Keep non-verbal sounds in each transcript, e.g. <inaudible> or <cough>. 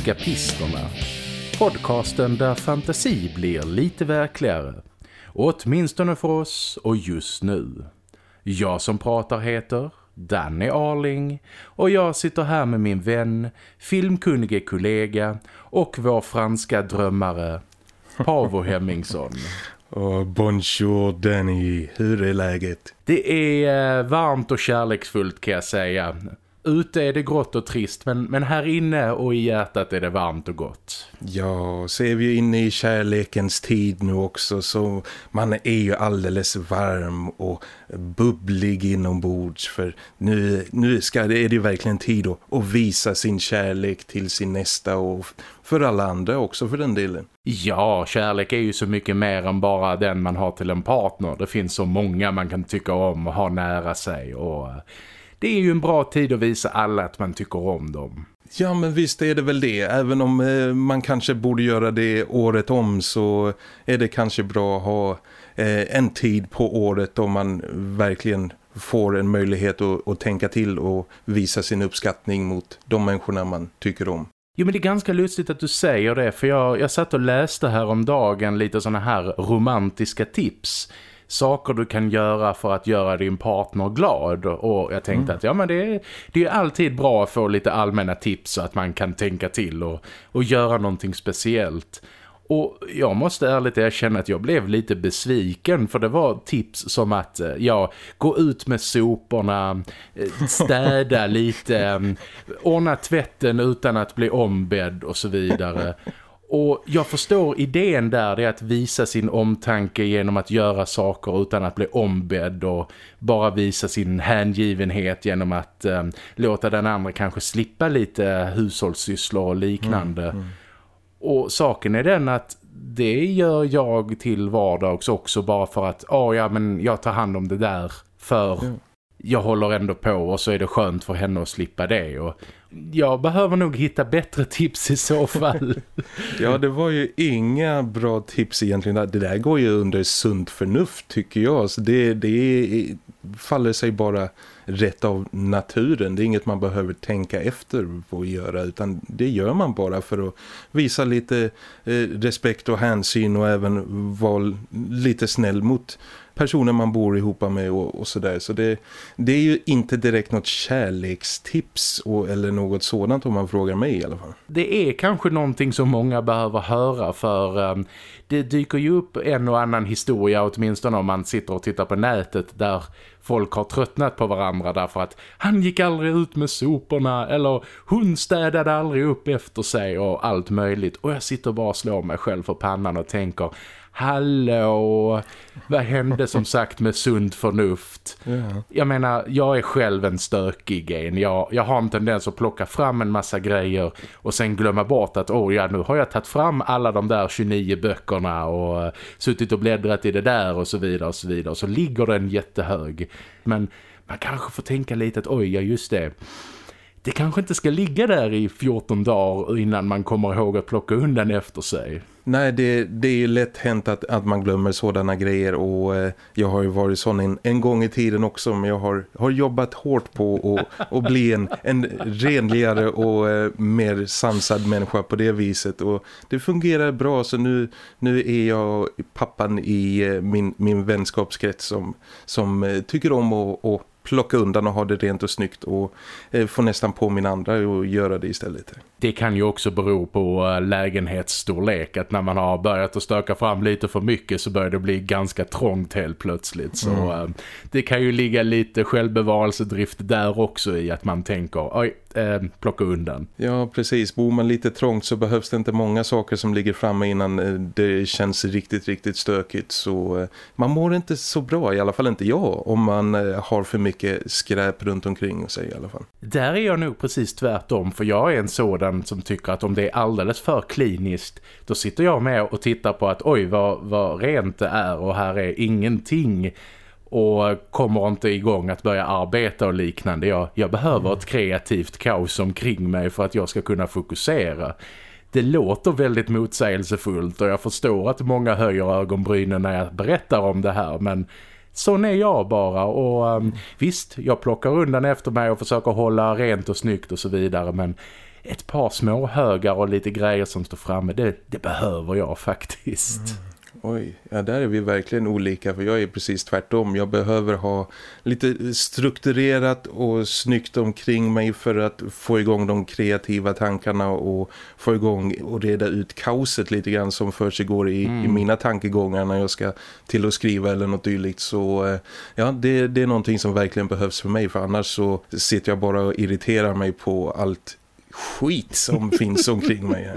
Eskapisterna. Podcasten där fantasi blir lite verkligare. Åtminstone för oss och just nu. Jag som pratar heter Danny Arling och jag sitter här med min vän, filmkunnige kollega och vår franska drömmare Pavo <laughs> Hemmingsson. Oh, bonjour Danny, hur är läget? Det är eh, varmt och kärleksfullt kan jag säga. Ute är det grått och trist men, men här inne och i hjärtat är det varmt och gott. Ja, så är vi inne i kärlekens tid nu också så man är ju alldeles varm och bubblig inombords för nu, nu ska, är det verkligen tid att, att visa sin kärlek till sin nästa och för alla andra också för den delen. Ja, kärlek är ju så mycket mer än bara den man har till en partner. Det finns så många man kan tycka om och ha nära sig och det är ju en bra tid att visa alla att man tycker om dem. Ja men visst är det väl det. Även om eh, man kanske borde göra det året om så är det kanske bra att ha eh, en tid på året då man verkligen får en möjlighet att, att tänka till och visa sin uppskattning mot de människorna man tycker om. Jo men det är ganska lustigt att du säger det för jag, jag satt och läste här om dagen lite såna här romantiska tips saker du kan göra för att göra din partner glad och jag tänkte mm. att ja men det är, det är alltid bra att få lite allmänna tips så att man kan tänka till och, och göra någonting speciellt. Och jag måste ärligt erkänna att jag blev lite besviken för det var tips som att eh, ja, gå ut med soporna, eh, städa <laughs> lite, ordna tvätten utan att bli ombedd och så vidare. Och jag förstår idén där det är att visa sin omtanke genom att göra saker utan att bli ombedd och bara visa sin hängivenhet genom att eh, låta den andra kanske slippa lite hushållssysslor och liknande. Mm, mm. Och saken är den att det gör jag till vardags också bara för att oh, ja, men jag tar hand om det där för mm. jag håller ändå på och så är det skönt för henne att slippa det och jag behöver nog hitta bättre tips i så fall. <laughs> ja, det var ju inga bra tips egentligen. Det där går ju under sunt förnuft tycker jag. Så det, det faller sig bara rätt av naturen. Det är inget man behöver tänka efter på att göra utan det gör man bara för att visa lite eh, respekt och hänsyn och även vara lite snäll mot personer man bor ihop med och, och sådär. Så det, det är ju inte direkt något kärlekstips och, eller något sådant om man frågar mig i alla fall. Det är kanske någonting som många behöver höra för um, det dyker ju upp en och annan historia åtminstone om man sitter och tittar på nätet där folk har tröttnat på varandra därför att han gick aldrig ut med soporna eller hon städade aldrig upp efter sig och allt möjligt. Och jag sitter bara och slår mig själv för pannan och tänker hallå, vad hände som sagt med sund förnuft? Yeah. Jag menar, jag är själv en stökig en. Jag, jag har en tendens att plocka fram en massa grejer och sen glömma bort att oh ja, nu har jag tagit fram alla de där 29 böckerna och uh, suttit och bläddrat i det där och så vidare och så vidare. Så ligger den jättehög. Men man kanske får tänka lite att oj, ja just det det kanske inte ska ligga där i 14 dagar innan man kommer ihåg att plocka undan efter sig. Nej, det, det är lätt hänt att, att man glömmer sådana grejer och eh, jag har ju varit sån en, en gång i tiden också men jag har, har jobbat hårt på att, och bli en, en renligare och eh, mer sansad människa på det viset och det fungerar bra så nu, nu är jag pappan i eh, min, min vänskapskrets som, som eh, tycker om att, att plocka undan och ha det rent och snyggt och eh, få nästan på min andra och göra det istället. Det kan ju också bero på uh, lägenhetsstorlek att när man har börjat att stöka fram lite för mycket så börjar det bli ganska trångt helt plötsligt. Så mm. uh, det kan ju ligga lite självbevarelsedrift där också i att man tänker, oj, eh, plocka undan. Ja, precis. Bor man lite trångt så behövs det inte många saker som ligger framme innan eh, det känns riktigt, riktigt stökigt. Så eh, man mår inte så bra, i alla fall inte jag, om man eh, har för mycket skräp runt omkring sig i alla fall. Där är jag nog precis tvärtom, för jag är en sådan som tycker att om det är alldeles för kliniskt, då sitter jag med och tittar på att oj, vad, vad rent det är och här är ingenting och kommer inte igång att börja arbeta och liknande. Jag, jag behöver ett kreativt kaos omkring mig för att jag ska kunna fokusera. Det låter väldigt motsägelsefullt och jag förstår att många höjer ögonbrynen när jag berättar om det här men sån är jag bara och um, visst, jag plockar undan efter mig och försöker hålla rent och snyggt och så vidare men ett par små högar och lite grejer som står framme, det, det behöver jag faktiskt. Mm. Oj, ja där är vi verkligen olika för jag är precis tvärtom. Jag behöver ha lite strukturerat och snyggt omkring mig för att få igång de kreativa tankarna och få igång och reda ut kaoset lite grann som för sig går i, mm. i mina tankegångar när jag ska till att skriva eller något dylikt. Så eh, ja, det, det är någonting som verkligen behövs för mig för annars så sitter jag bara och irriterar mig på allt skit som <laughs> finns omkring mig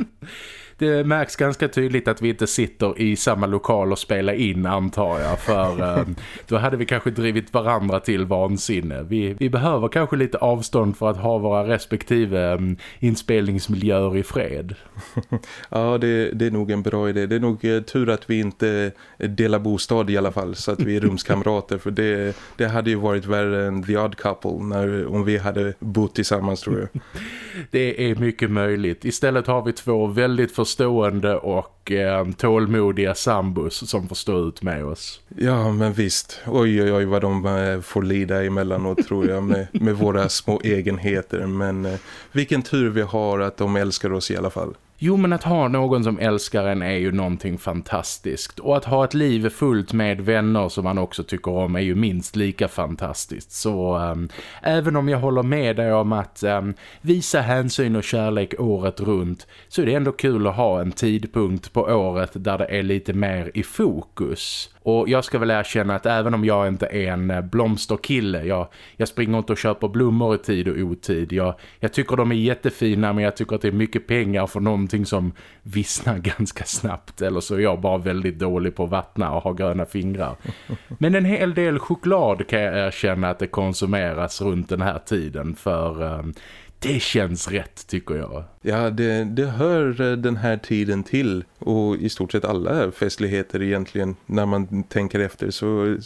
det märks ganska tydligt att vi inte sitter i samma lokal och spelar in antar jag för eh, <laughs> då hade vi kanske drivit varandra till vansinne. Vi, vi behöver kanske lite avstånd för att ha våra respektive um, inspelningsmiljöer i fred. <laughs> ja, det, det, är nog en bra idé. Det är nog eh, tur att vi inte delar bostad i alla fall så att vi är rumskamrater för det, det hade ju varit värre än The Odd Couple när, om vi hade bott tillsammans tror jag. <laughs> det är mycket möjligt. Istället har vi två väldigt förstående och eh, tålmodiga sambus som får stå ut med oss. Ja, men visst. Oj, oj, oj vad de eh, får lida emellanåt tror jag med, med våra små egenheter. Men eh, vilken tur vi har att de älskar oss i alla fall. Jo men att ha någon som älskar en är ju någonting fantastiskt. Och att ha ett liv fullt med vänner som man också tycker om är ju minst lika fantastiskt. Så um, även om jag håller med dig om att um, visa hänsyn och kärlek året runt så är det ändå kul att ha en tidpunkt på året där det är lite mer i fokus. Och jag ska väl erkänna att även om jag inte är en eh, blomsterkille, jag, jag springer inte och köper blommor i tid och otid. Jag, jag tycker de är jättefina men jag tycker att det är mycket pengar för någonting som vissnar <laughs> ganska snabbt. Eller så är jag bara väldigt dålig på att vattna och ha gröna fingrar. <laughs> Men en hel del choklad kan jag erkänna att det konsumeras runt den här tiden för... Um, det känns rätt tycker jag. Ja, det, det hör eh, den här tiden till och i stort sett alla festligheter egentligen när man tänker efter så eh,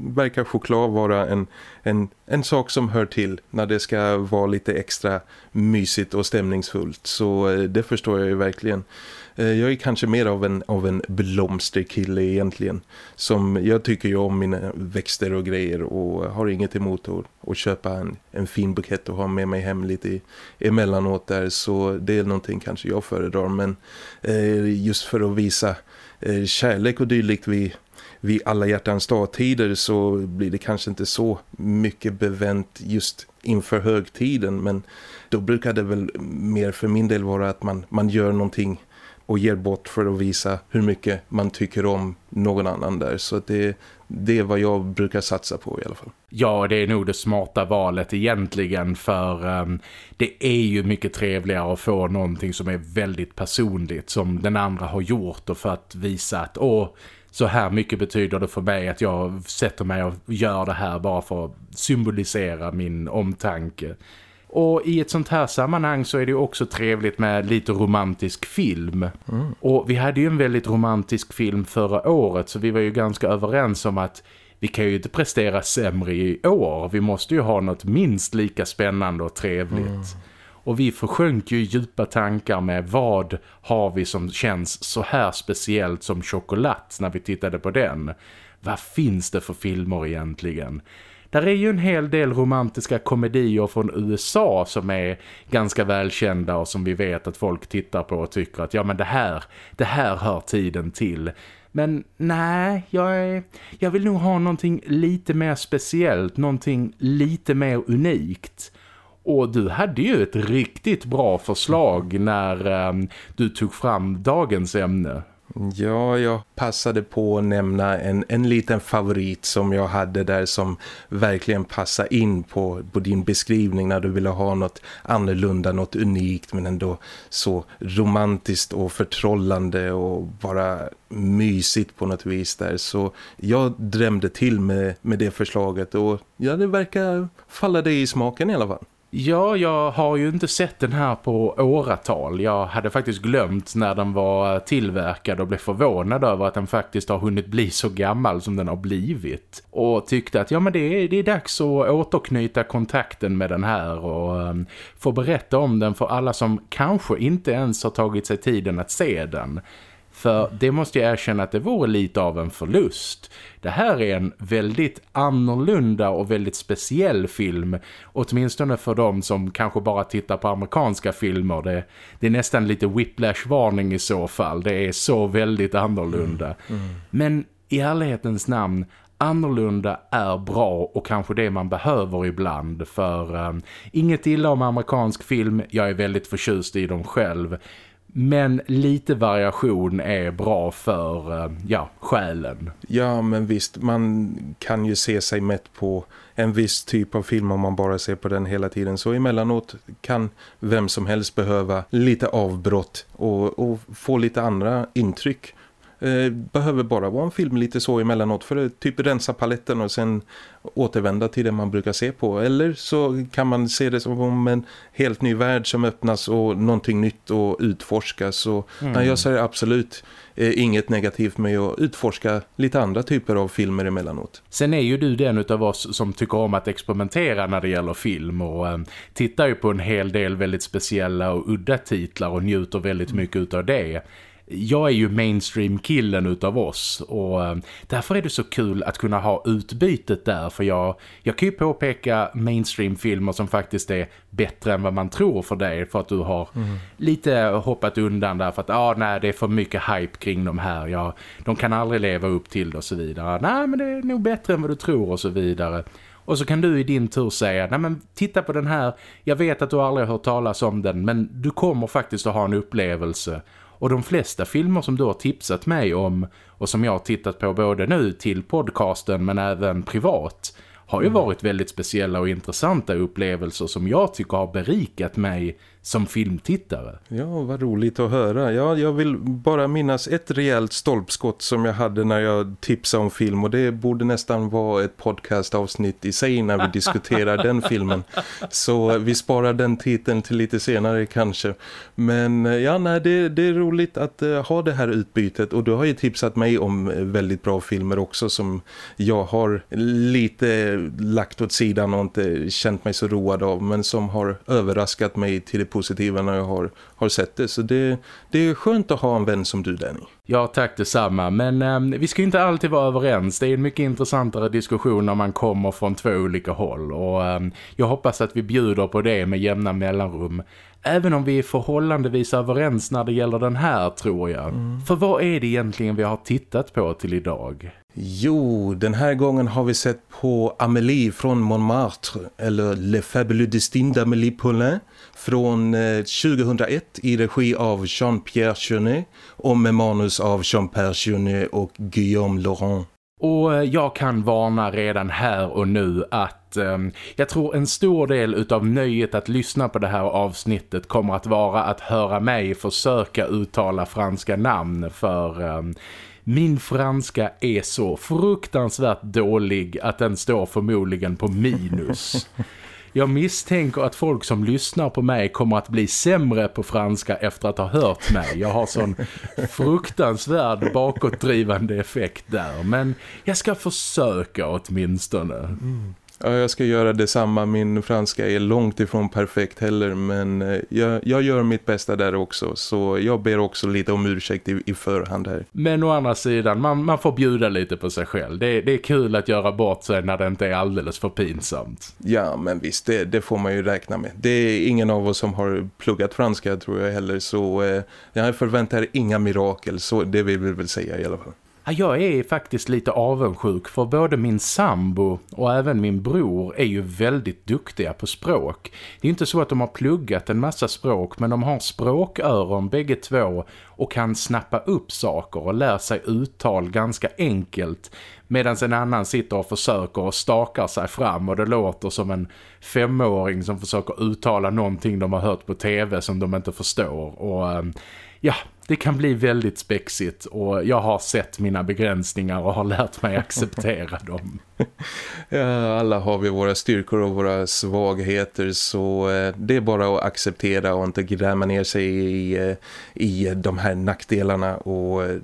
verkar choklad vara en, en, en sak som hör till när det ska vara lite extra mysigt och stämningsfullt så eh, det förstår jag ju verkligen. Eh, jag är kanske mer av en, av en blomsterkille egentligen. Som jag tycker ju om mina växter och grejer och har inget emot att, att köpa en, en fin bukett och ha med mig hem lite i, emellanåt där. Så det är någonting kanske jag föredrar. Men eh, just för att visa eh, kärlek och dylikt vid vid alla hjärtans dagtider så blir det kanske inte så mycket bevänt just inför högtiden men då brukar det väl mer för min del vara att man, man gör någonting och ger bort för att visa hur mycket man tycker om någon annan där. Så det, det är vad jag brukar satsa på i alla fall. Ja, det är nog det smarta valet egentligen för um, det är ju mycket trevligare att få någonting som är väldigt personligt som den andra har gjort och för att visa att åh, så här mycket betyder det för mig att jag sätter mig och gör det här bara för att symbolisera min omtanke. Och i ett sånt här sammanhang så är det också trevligt med lite romantisk film. Mm. Och vi hade ju en väldigt romantisk film förra året så vi var ju ganska överens om att vi kan ju inte prestera sämre i år. Vi måste ju ha något minst lika spännande och trevligt. Mm. Och vi försjönk ju djupa tankar med vad har vi som känns så här speciellt som choklad när vi tittade på den. Vad finns det för filmer egentligen? Där är ju en hel del romantiska komedier från USA som är ganska välkända och som vi vet att folk tittar på och tycker att ja men det här, det här hör tiden till. Men nej, jag, är, jag vill nog ha någonting lite mer speciellt, någonting lite mer unikt. Och du hade ju ett riktigt bra förslag när um, du tog fram dagens ämne. Ja, jag passade på att nämna en, en liten favorit som jag hade där som verkligen passar in på, på din beskrivning när du ville ha något annorlunda, något unikt men ändå så romantiskt och förtrollande och bara mysigt på något vis där. Så jag drömde till med, med det förslaget och ja, det verkar falla dig i smaken i alla fall. Ja, jag har ju inte sett den här på åratal. Jag hade faktiskt glömt när den var tillverkad och blev förvånad över att den faktiskt har hunnit bli så gammal som den har blivit. Och tyckte att ja men det är, det är dags att återknyta kontakten med den här och um, få berätta om den för alla som kanske inte ens har tagit sig tiden att se den. För det måste jag erkänna att det vore lite av en förlust. Det här är en väldigt annorlunda och väldigt speciell film. Åtminstone för de som kanske bara tittar på amerikanska filmer. Det, det är nästan lite whiplash-varning i så fall. Det är så väldigt annorlunda. Mm. Mm. Men i ärlighetens namn, annorlunda är bra och kanske det man behöver ibland för um, inget illa om amerikansk film, jag är väldigt förtjust i dem själv men lite variation är bra för eh, ja, själen. Ja men visst, man kan ju se sig mätt på en viss typ av film om man bara ser på den hela tiden. Så emellanåt kan vem som helst behöva lite avbrott och, och få lite andra intryck Eh, behöver bara vara en film lite så emellanåt för att typ rensa paletten och sen återvända till det man brukar se på. Eller så kan man se det som en helt ny värld som öppnas och någonting nytt och utforskas. Och, mm. nej, jag säger absolut eh, inget negativt med att utforska lite andra typer av filmer emellanåt. Sen är ju du den av oss som tycker om att experimentera när det gäller film och eh, tittar ju på en hel del väldigt speciella och udda titlar och njuter väldigt mycket av det jag är ju mainstream-killen utav oss och eh, därför är det så kul att kunna ha utbytet där för jag, jag kan ju påpeka mainstream-filmer som faktiskt är bättre än vad man tror för dig för att du har mm. lite hoppat undan där för att ah, nej, det är för mycket hype kring de här. Ja, de kan aldrig leva upp till det och så vidare. Nej men det är nog bättre än vad du tror och så vidare. Och så kan du i din tur säga, nej men titta på den här, jag vet att du aldrig har hört talas om den men du kommer faktiskt att ha en upplevelse och de flesta filmer som du har tipsat mig om och som jag har tittat på både nu till podcasten men även privat har ju mm. varit väldigt speciella och intressanta upplevelser som jag tycker har berikat mig som filmtittare. Ja, vad roligt att höra. Ja, jag vill bara minnas ett rejält stolpskott som jag hade när jag tipsade om film och det borde nästan vara ett podcastavsnitt i sig när vi diskuterar den <laughs> filmen. Så vi sparar den titeln till lite senare kanske. Men ja, nej, det, det är roligt att uh, ha det här utbytet och du har ju tipsat mig om väldigt bra filmer också som jag har lite lagt åt sidan och inte känt mig så road av men som har överraskat mig till det positiva när jag har, har sett det. Så det, det är skönt att ha en vän som du, Danny. Ja, tack detsamma. Men eh, vi ska inte alltid vara överens. Det är en mycket intressantare diskussion när man kommer från två olika håll. Och eh, jag hoppas att vi bjuder på det med jämna mellanrum. Även om vi är förhållandevis överens när det gäller den här, tror jag. Mm. För vad är det egentligen vi har tittat på till idag? Jo, den här gången har vi sett på Amélie från Montmartre, eller Le Fabuleux Destin d'Amélie Poulain från 2001 eh, i regi av Jean-Pierre Jeunet och med manus av Jean-Pierre Jeunet och Guillaume Laurent. Och eh, jag kan varna redan här och nu att eh, jag tror en stor del utav nöjet att lyssna på det här avsnittet kommer att vara att höra mig försöka uttala franska namn för eh, min franska är så fruktansvärt dålig att den står förmodligen på minus. <laughs> Jag misstänker att folk som lyssnar på mig kommer att bli sämre på franska efter att ha hört mig. Jag har sån fruktansvärd bakåtdrivande effekt där. Men jag ska försöka åtminstone. Mm. Ja, jag ska göra detsamma. Min franska är långt ifrån perfekt heller men eh, jag, jag gör mitt bästa där också så jag ber också lite om ursäkt i, i förhand här. Men å andra sidan, man, man får bjuda lite på sig själv. Det, det är kul att göra bort sig när det inte är alldeles för pinsamt. Ja, men visst, det, det får man ju räkna med. Det är ingen av oss som har pluggat franska tror jag heller så eh, jag förväntar inga mirakel så det vill vi väl säga i alla fall. Jag är faktiskt lite avundsjuk för både min sambo och även min bror är ju väldigt duktiga på språk. Det är inte så att de har pluggat en massa språk men de har språköron bägge två och kan snappa upp saker och lära sig uttal ganska enkelt medan en annan sitter och försöker och stakar sig fram och det låter som en femåring som försöker uttala någonting de har hört på tv som de inte förstår och eh, ja, det kan bli väldigt spexigt och jag har sett mina begränsningar och har lärt mig acceptera dem. <laughs> Ja, alla har vi våra styrkor och våra svagheter så eh, det är bara att acceptera och inte gräma ner sig i, eh, i de här nackdelarna och eh,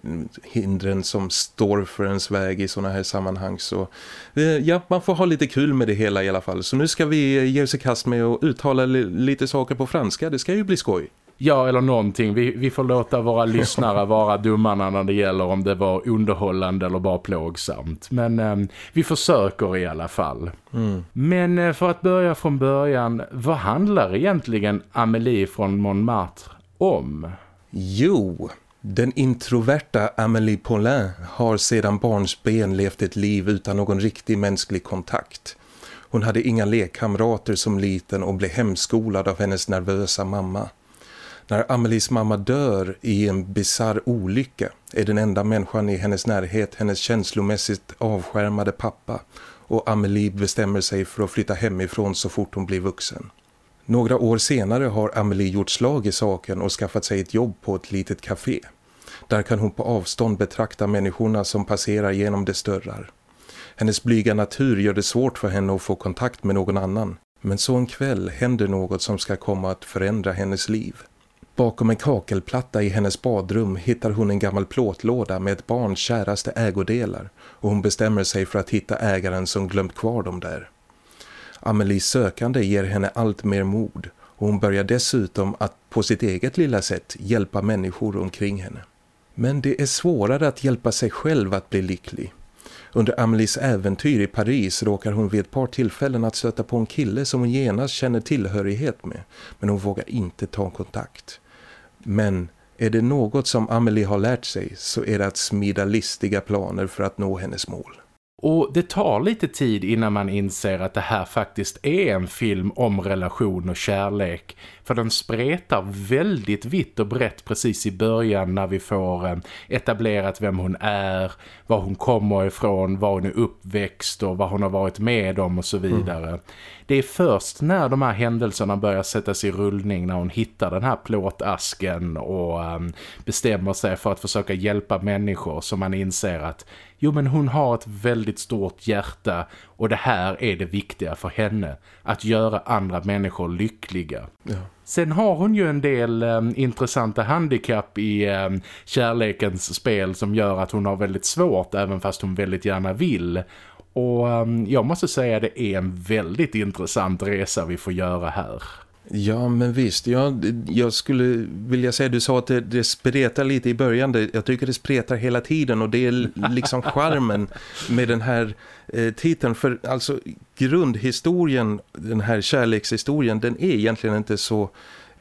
hindren som står för ens väg i sådana här sammanhang. Så ja, man får ha lite kul med det hela i alla fall. Så nu ska vi ge oss i kast med att uttala lite saker på franska. Det ska ju bli skoj. Ja, eller någonting. Vi, vi får låta våra lyssnare vara dummarna när det gäller om det var underhållande eller bara plågsamt. Men eh, vi försöker i alla fall. Mm. Men eh, för att börja från början, vad handlar egentligen Amélie från Montmartre om? Jo, den introverta Amélie Paulin har sedan barnsben levt ett liv utan någon riktig mänsklig kontakt. Hon hade inga lekkamrater som liten och blev hemskolad av hennes nervösa mamma. När Amelies mamma dör i en bizarr olycka är den enda människan i hennes närhet hennes känslomässigt avskärmade pappa och Amelie bestämmer sig för att flytta hemifrån så fort hon blir vuxen. Några år senare har Amelie gjort slag i saken och skaffat sig ett jobb på ett litet café. Där kan hon på avstånd betrakta människorna som passerar genom dess dörrar. Hennes blyga natur gör det svårt för henne att få kontakt med någon annan. Men så en kväll händer något som ska komma att förändra hennes liv. Bakom en kakelplatta i hennes badrum hittar hon en gammal plåtlåda med ett barns käraste ägodelar och hon bestämmer sig för att hitta ägaren som glömt kvar dem där. Amelies sökande ger henne allt mer mod och hon börjar dessutom att på sitt eget lilla sätt hjälpa människor omkring henne. Men det är svårare att hjälpa sig själv att bli lycklig. Under Amelies äventyr i Paris råkar hon vid ett par tillfällen att stöta på en kille som hon genast känner tillhörighet med. Men hon vågar inte ta kontakt. Men är det något som Amelie har lärt sig så är det att smida listiga planer för att nå hennes mål. Och det tar lite tid innan man inser att det här faktiskt är en film om relation och kärlek. För den spretar väldigt vitt och brett precis i början när vi får eh, etablerat vem hon är, var hon kommer ifrån, var hon är uppväxt och vad hon har varit med om och så vidare. Mm. Det är först när de här händelserna börjar sättas i rullning när hon hittar den här plåtasken och um, bestämmer sig för att försöka hjälpa människor som man inser att jo men hon har ett väldigt stort hjärta och det här är det viktiga för henne. Att göra andra människor lyckliga. Ja. Sen har hon ju en del um, intressanta handikapp i um, kärlekens spel som gör att hon har väldigt svårt även fast hon väldigt gärna vill. Och um, jag måste säga att det är en väldigt intressant resa vi får göra här. Ja, men visst. Jag, jag skulle vilja säga, du sa att det, det spretar lite i början. Jag tycker det spretar hela tiden och det är <laughs> liksom charmen med den här eh, titeln. För alltså grundhistorien, den här kärlekshistorien, den är egentligen inte så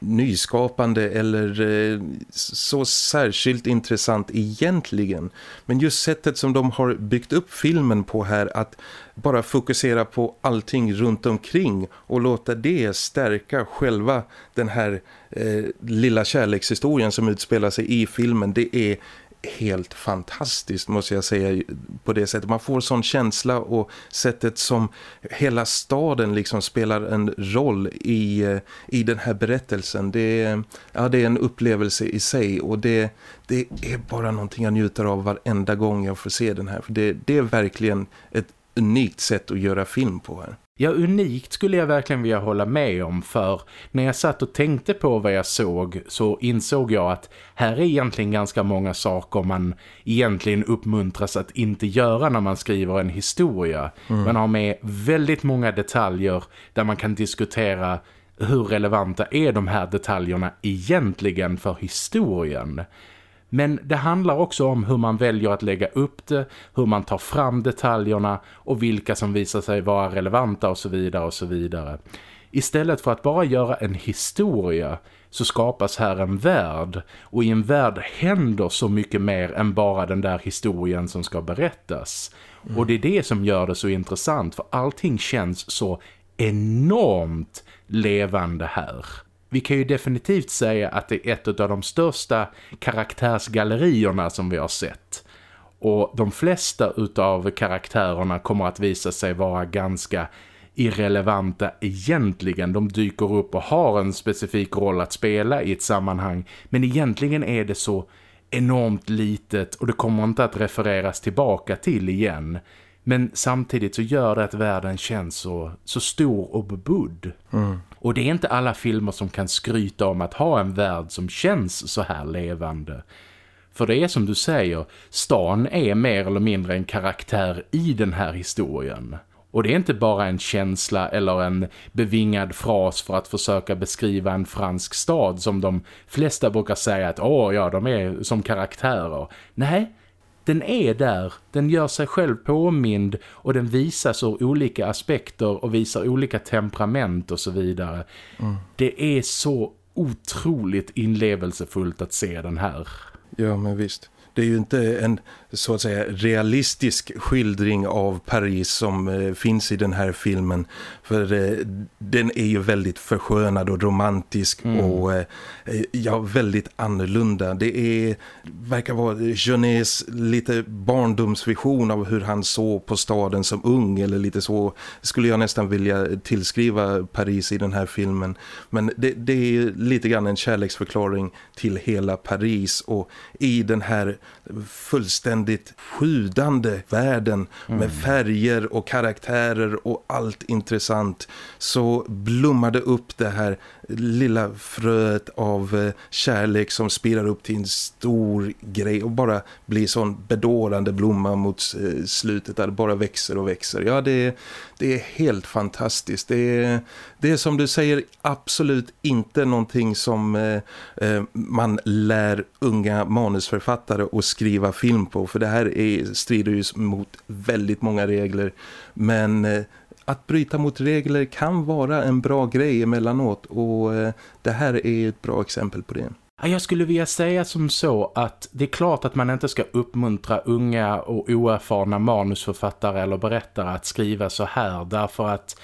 nyskapande eller eh, så särskilt intressant egentligen. Men just sättet som de har byggt upp filmen på här att bara fokusera på allting runt omkring och låta det stärka själva den här eh, lilla kärlekshistorien som utspelar sig i filmen. Det är helt fantastiskt måste jag säga på det sättet. Man får sån känsla och sättet som hela staden liksom spelar en roll i, eh, i den här berättelsen. Det är, ja, det är en upplevelse i sig och det, det är bara någonting jag njuter av varenda gång jag får se den här. För det, det är verkligen ett unikt sätt att göra film på här. Ja, unikt skulle jag verkligen vilja hålla med om för när jag satt och tänkte på vad jag såg så insåg jag att här är egentligen ganska många saker man egentligen uppmuntras att inte göra när man skriver en historia. Mm. Man har med väldigt många detaljer där man kan diskutera hur relevanta är de här detaljerna egentligen för historien. Men det handlar också om hur man väljer att lägga upp det, hur man tar fram detaljerna och vilka som visar sig vara relevanta och så vidare och så vidare. Istället för att bara göra en historia så skapas här en värld och i en värld händer så mycket mer än bara den där historien som ska berättas. Mm. Och det är det som gör det så intressant för allting känns så enormt levande här vi kan ju definitivt säga att det är ett av de största karaktärsgallerierna som vi har sett. Och de flesta utav karaktärerna kommer att visa sig vara ganska irrelevanta egentligen. De dyker upp och har en specifik roll att spela i ett sammanhang. Men egentligen är det så enormt litet och det kommer inte att refereras tillbaka till igen. Men samtidigt så gör det att världen känns så, så stor och bebudd. Mm. Och det är inte alla filmer som kan skryta om att ha en värld som känns så här levande. För det är som du säger, stan är mer eller mindre en karaktär i den här historien. Och det är inte bara en känsla eller en bevingad fras för att försöka beskriva en fransk stad som de flesta brukar säga att åh ja, de är som karaktärer. Nej, den är där, den gör sig själv påmind och den visas ur olika aspekter och visar olika temperament och så vidare. Mm. Det är så otroligt inlevelsefullt att se den här. Ja men visst det är ju inte en så att säga realistisk skildring av Paris som eh, finns i den här filmen. För eh, den är ju väldigt förskönad och romantisk mm. och eh, ja, väldigt annorlunda. Det är, verkar vara Genets lite barndomsvision av hur han såg på staden som ung eller lite så skulle jag nästan vilja tillskriva Paris i den här filmen. Men det, det är lite grann en kärleksförklaring till hela Paris och i den här fullständigt sjudande världen mm. med färger och karaktärer och allt intressant så blommade upp det här lilla fröet av eh, kärlek som spirar upp till en stor grej och bara blir sån bedårande blomma mot eh, slutet där det bara växer och växer. Ja, det är, det är helt fantastiskt. Det är, det är som du säger absolut inte någonting som eh, eh, man lär unga manusförfattare att skriva film på för det här är, strider ju mot väldigt många regler men att bryta mot regler kan vara en bra grej emellanåt och eh, det här är ett bra exempel på det. Jag skulle vilja säga som så att det är klart att man inte ska uppmuntra unga och oerfarna manusförfattare eller berättare att skriva så här därför att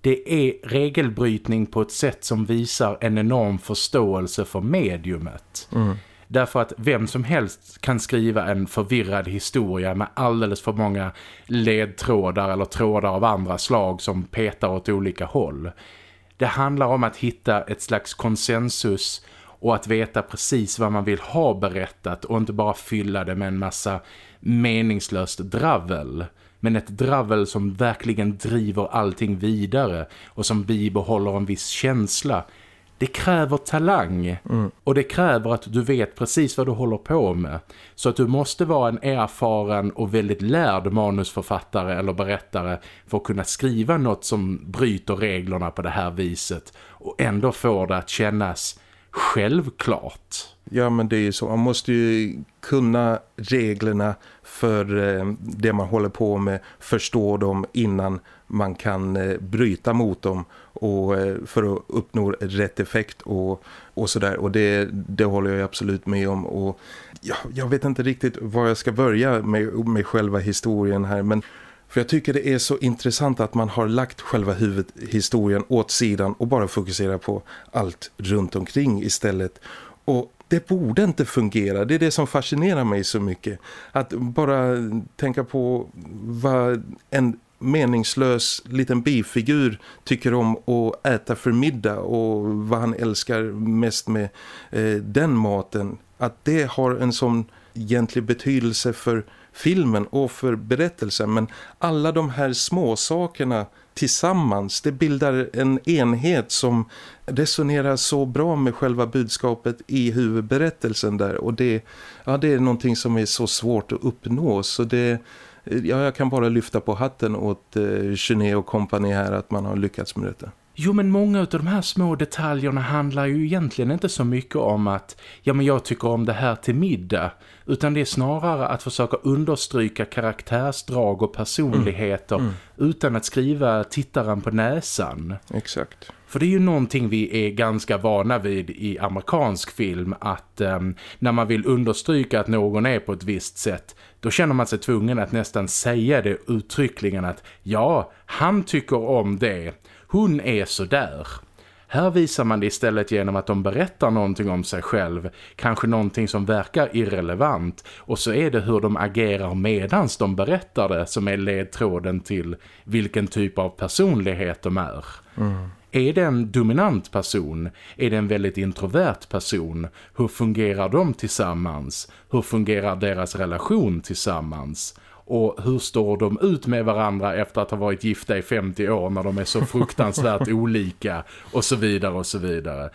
det är regelbrytning på ett sätt som visar en enorm förståelse för mediumet. Mm. Därför att vem som helst kan skriva en förvirrad historia med alldeles för många ledtrådar eller trådar av andra slag som petar åt olika håll. Det handlar om att hitta ett slags konsensus och att veta precis vad man vill ha berättat och inte bara fylla det med en massa meningslöst dravel. Men ett dravel som verkligen driver allting vidare och som bibehåller en viss känsla det kräver talang mm. och det kräver att du vet precis vad du håller på med. Så att du måste vara en erfaren och väldigt lärd manusförfattare eller berättare för att kunna skriva något som bryter reglerna på det här viset och ändå få det att kännas självklart. Ja men det är ju så, man måste ju kunna reglerna för eh, det man håller på med, förstå dem innan man kan eh, bryta mot dem och eh, för att uppnå rätt effekt och, och sådär och det, det håller jag absolut med om och jag, jag vet inte riktigt var jag ska börja med, med själva historien här men för jag tycker det är så intressant att man har lagt själva huvudhistorien åt sidan och bara fokuserar på allt runt omkring istället och det borde inte fungera. Det är det som fascinerar mig så mycket. Att bara tänka på vad en meningslös liten bifigur tycker om att äta för middag och vad han älskar mest med eh, den maten. Att det har en sån egentlig betydelse för filmen och för berättelsen. Men alla de här små sakerna tillsammans, det bildar en enhet som resonerar så bra med själva budskapet i huvudberättelsen där. Och det, ja, det är någonting som är så svårt att uppnå så det ja, jag kan bara lyfta på hatten åt eh, Genet och kompani här att man har lyckats med detta. Jo men många av de här små detaljerna handlar ju egentligen inte så mycket om att ja men jag tycker om det här till middag utan det är snarare att försöka understryka karaktärsdrag och personligheter mm. Mm. utan att skriva tittaren på näsan. Exakt. För det är ju någonting vi är ganska vana vid i amerikansk film att um, när man vill understryka att någon är på ett visst sätt då känner man sig tvungen att nästan säga det uttryckligen att ja, han tycker om det hon är så där. Här visar man det istället genom att de berättar någonting om sig själv, kanske någonting som verkar irrelevant och så är det hur de agerar medans de berättar det som är ledtråden till vilken typ av personlighet de är. Mm. Är det en dominant person? Är det en väldigt introvert person? Hur fungerar de tillsammans? Hur fungerar deras relation tillsammans? Och hur står de ut med varandra efter att ha varit gifta i 50 år när de är så fruktansvärt <laughs> olika och så vidare och så vidare.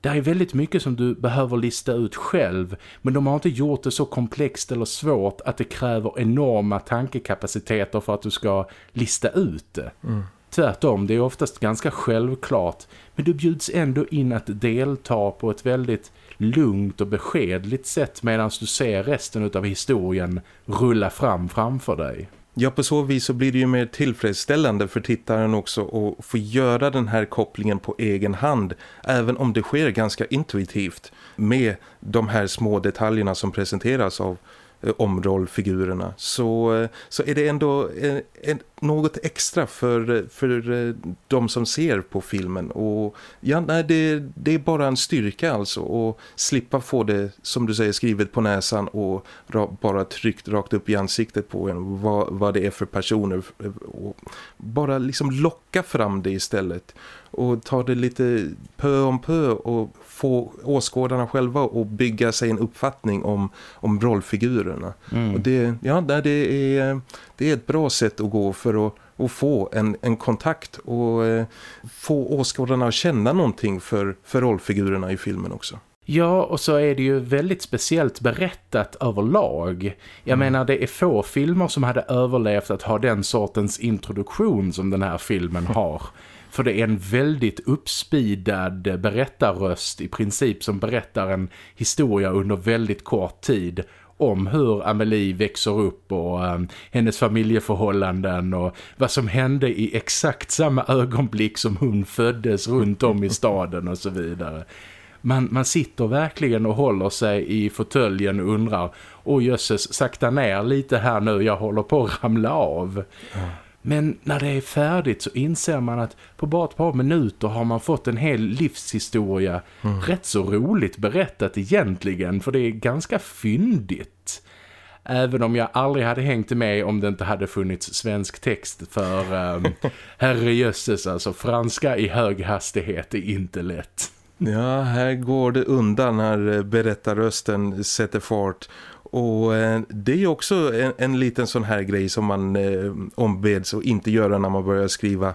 Det är väldigt mycket som du behöver lista ut själv men de har inte gjort det så komplext eller svårt att det kräver enorma tankekapaciteter för att du ska lista ut det. Mm. Tvärtom, det är oftast ganska självklart men du bjuds ändå in att delta på ett väldigt lugnt och beskedligt sätt medan du ser resten av historien rulla fram framför dig. Ja, på så vis så blir det ju mer tillfredsställande för tittaren också att få göra den här kopplingen på egen hand även om det sker ganska intuitivt med de här små detaljerna som presenteras av Eh, om rollfigurerna så, eh, så är det ändå en, en, något extra för, för de som ser på filmen. Och ja, nej, det, det är bara en styrka alltså att slippa få det som du säger skrivet på näsan och ra, bara tryckt rakt upp i ansiktet på en. Vad, vad det är för personer. Och bara liksom locka fram det istället och ta det lite pö om pö och få åskådarna själva att bygga sig en uppfattning om, om rollfigurerna. Mm. Och det, ja, det, är, det är ett bra sätt att gå för att, att få en, en kontakt och eh, få åskådarna att känna någonting för, för rollfigurerna i filmen också. Ja, och så är det ju väldigt speciellt berättat överlag. Jag mm. menar, det är få filmer som hade överlevt att ha den sortens introduktion som den här filmen har. För det är en väldigt uppspidad berättarröst i princip som berättar en historia under väldigt kort tid om hur Amelie växer upp och um, hennes familjeförhållanden och vad som hände i exakt samma ögonblick som hon föddes runt om i staden och så vidare. Man, man sitter verkligen och håller sig i fåtöljen och undrar Åh jösses, sakta ner lite här nu, jag håller på att ramla av. Mm. Men när det är färdigt så inser man att på bara ett par minuter har man fått en hel livshistoria mm. rätt så roligt berättat egentligen för det är ganska fyndigt. Även om jag aldrig hade hängt med om det inte hade funnits svensk text för um, <laughs> herrejösses, alltså franska i hög hastighet är inte lätt. Ja, här går det undan när berättarrösten sätter fart och eh, det är också en, en, liten sån här grej som man eh, ombeds att inte göra när man börjar skriva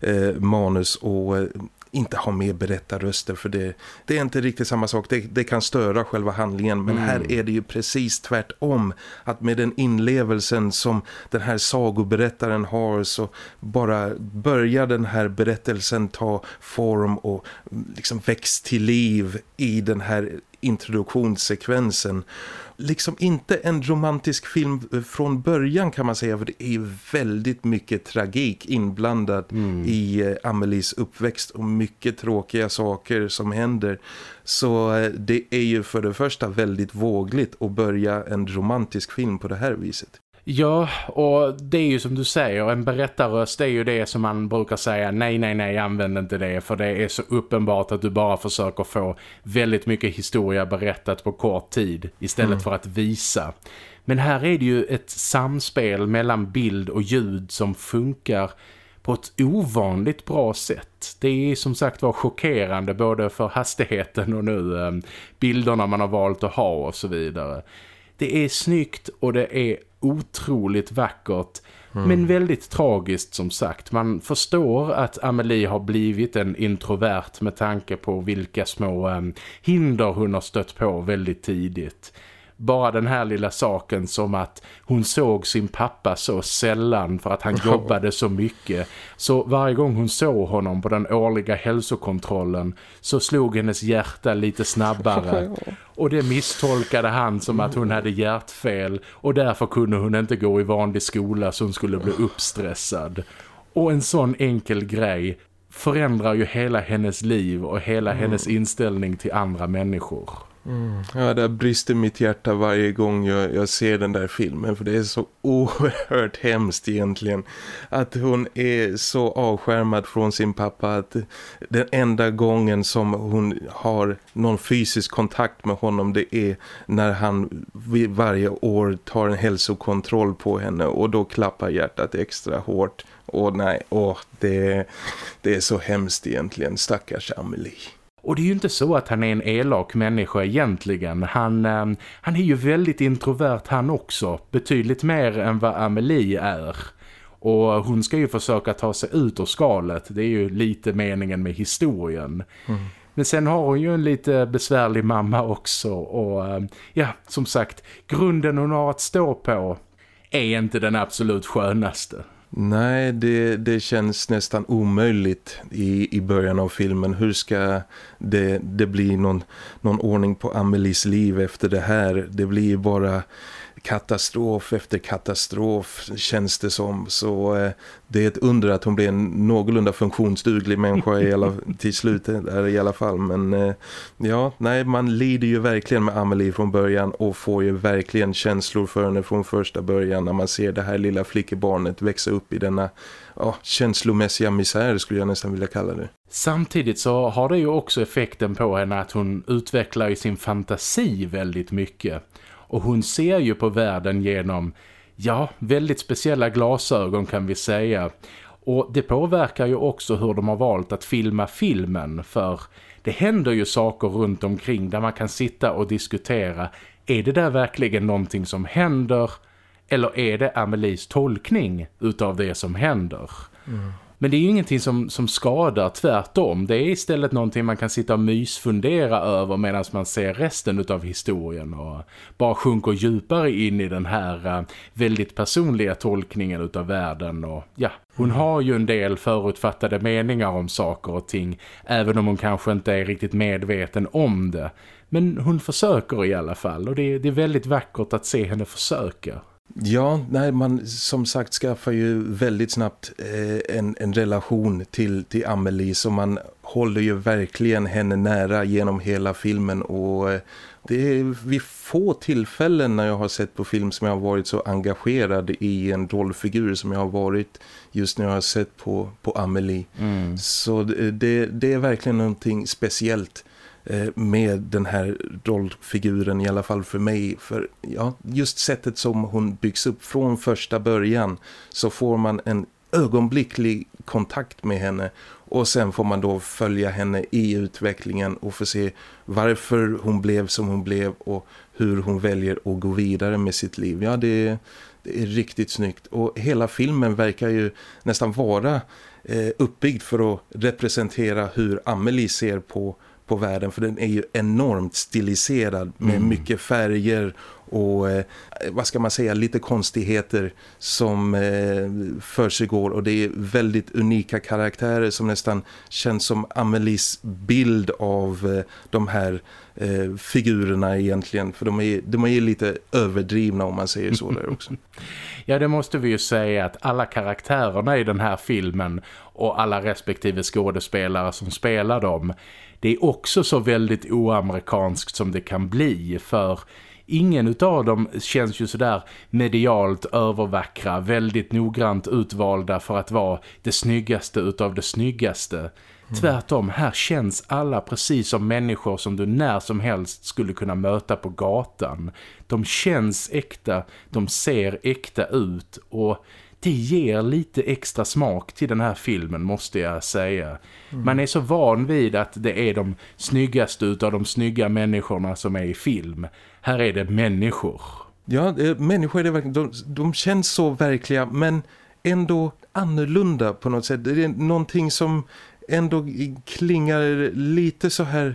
eh, manus och eh, inte ha med berättarröster för det, det är inte riktigt samma sak. Det, det kan störa själva handlingen men mm. här är det ju precis tvärtom. Att med den inlevelsen som den här sagoberättaren har så bara börjar den här berättelsen ta form och liksom växt till liv i den här introduktionssekvensen liksom inte en romantisk film från början kan man säga för det är väldigt mycket tragik inblandad mm. i eh, Amelies uppväxt och mycket tråkiga saker som händer. Så eh, det är ju för det första väldigt vågligt att börja en romantisk film på det här viset. Ja, och det är ju som du säger, en berättarröst är ju det som man brukar säga nej, nej, nej, använd inte det för det är så uppenbart att du bara försöker få väldigt mycket historia berättat på kort tid istället mm. för att visa. Men här är det ju ett samspel mellan bild och ljud som funkar på ett ovanligt bra sätt. Det är som sagt var chockerande både för hastigheten och nu eh, bilderna man har valt att ha och så vidare. Det är snyggt och det är otroligt vackert mm. men väldigt tragiskt som sagt. Man förstår att Amelie har blivit en introvert med tanke på vilka små um, hinder hon har stött på väldigt tidigt bara den här lilla saken som att hon såg sin pappa så sällan för att han jobbade så mycket. Så varje gång hon såg honom på den årliga hälsokontrollen så slog hennes hjärta lite snabbare. Och det misstolkade han som att hon hade hjärtfel och därför kunde hon inte gå i vanlig skola så hon skulle bli uppstressad. Och en sån enkel grej förändrar ju hela hennes liv och hela hennes inställning till andra människor. Mm. Ja, det brister mitt hjärta varje gång jag, jag, ser den där filmen för det är så <laughs> oerhört hemskt egentligen att hon är så avskärmad från sin pappa att den enda gången som hon har någon fysisk kontakt med honom det är när han varje år tar en hälsokontroll på henne och då klappar hjärtat extra hårt och nej, åh, det, det är så hemskt egentligen, stackars Amelie. Och det är ju inte så att han är en elak människa egentligen. Han, eh, han är ju väldigt introvert han också. Betydligt mer än vad Amelie är. Och hon ska ju försöka ta sig ut ur skalet. Det är ju lite meningen med historien. Mm. Men sen har hon ju en lite besvärlig mamma också och eh, ja, som sagt, grunden hon har att stå på är inte den absolut skönaste. Nej, det, det känns nästan omöjligt i, i början av filmen. Hur ska det, det bli någon, någon ordning på Amelies liv efter det här? Det blir bara katastrof efter katastrof känns det som. Så eh, det är ett under att hon blir en någorlunda funktionsduglig människa i alla, <laughs> till slut i alla fall. Men eh, ja, nej, man lider ju verkligen med Amelie från början och får ju verkligen känslor för henne från första början när man ser det här lilla flickebarnet växa upp i denna ja, känslomässiga misär skulle jag nästan vilja kalla det. Samtidigt så har det ju också effekten på henne att hon utvecklar sin fantasi väldigt mycket. Och hon ser ju på världen genom, ja, väldigt speciella glasögon kan vi säga. Och det påverkar ju också hur de har valt att filma filmen för det händer ju saker runt omkring där man kan sitta och diskutera. Är det där verkligen någonting som händer eller är det Amelies tolkning utav det som händer? Mm. Men det är ju ingenting som, som skadar, tvärtom. Det är istället någonting man kan sitta och mysfundera över medan man ser resten av historien och bara sjunker djupare in i den här eh, väldigt personliga tolkningen utav världen. Och ja, hon har ju en del förutfattade meningar om saker och ting, även om hon kanske inte är riktigt medveten om det. Men hon försöker i alla fall och det, det är väldigt vackert att se henne försöka. Ja, nej, man som sagt skaffar ju väldigt snabbt eh, en, en relation till, till Amelie så man håller ju verkligen henne nära genom hela filmen och eh, det är vid få tillfällen när jag har sett på film som jag har varit så engagerad i en rollfigur som jag har varit just när jag har sett på, på Amelie. Mm. Så det, det är verkligen någonting speciellt Eh, Eh, med den här rollfiguren i alla fall för mig. För ja, just sättet som hon byggs upp från första början så får man en ögonblicklig kontakt med henne. Och sen får man då följa henne i utvecklingen och få se varför hon blev som hon blev och hur hon väljer att gå vidare med sitt liv. Ja, det är, det är riktigt snyggt. Och hela filmen verkar ju nästan vara eh, uppbyggd för att representera hur Amelie ser på på världen för den är ju enormt stiliserad med mm. mycket färger och eh, vad ska man säga, lite konstigheter som eh, för sig går och det är väldigt unika karaktärer som nästan känns som Amelies bild av eh, de här eh, figurerna egentligen för de är, de är lite överdrivna om man säger så där <laughs> också. ja det måste vi ju säga att alla karaktärerna i den här filmen och alla respektive skådespelare som spelar dem det är också så väldigt oamerikanskt som det kan bli för ingen av dem känns ju sådär medialt övervackra, väldigt noggrant utvalda för att vara det snyggaste utav det snyggaste. Mm. Tvärtom, här känns alla precis som människor som du när som helst skulle kunna möta på gatan. De känns äkta, de ser äkta ut och det ger lite extra smak till den här filmen måste jag säga. Mm. Man är så van vid att det är de snyggaste utav de snygga människorna som är i film. Här är det människor. Ja, människor är det verkligen. De, de känns så verkliga men ändå annorlunda på något sätt. Det är någonting som ändå klingar lite så här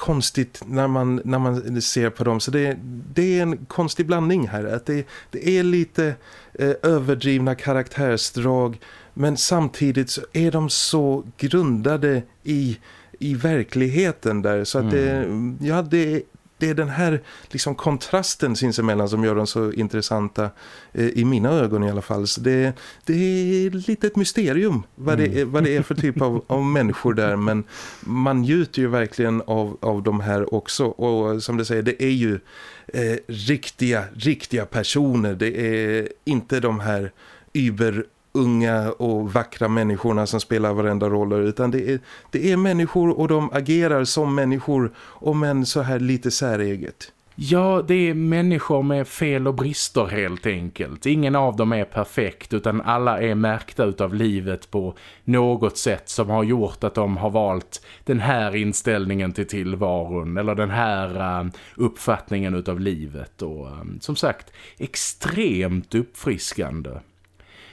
konstigt när man, när man ser på dem. Så det, det är en konstig blandning här. Att det, det är lite eh, överdrivna karaktärsdrag men samtidigt så är de så grundade i, i verkligheten där. Så att mm. det, ja, det, det är den här liksom kontrasten sinsemellan som gör dem så intressanta eh, i mina ögon i alla fall. Så det, det är lite ett mysterium vad, det, mm. vad det är för typ av, av människor där. Men man njuter ju verkligen av, av de här också. Och som du säger, det är ju eh, riktiga, riktiga personer. Det är inte de här über unga och vackra människorna som spelar varenda roller utan det är, det är människor och de agerar som människor och men så här lite säreget. Ja, det är människor med fel och brister helt enkelt. Ingen av dem är perfekt utan alla är märkta utav livet på något sätt som har gjort att de har valt den här inställningen till tillvaron eller den här uh, uppfattningen utav livet och uh, som sagt extremt uppfriskande.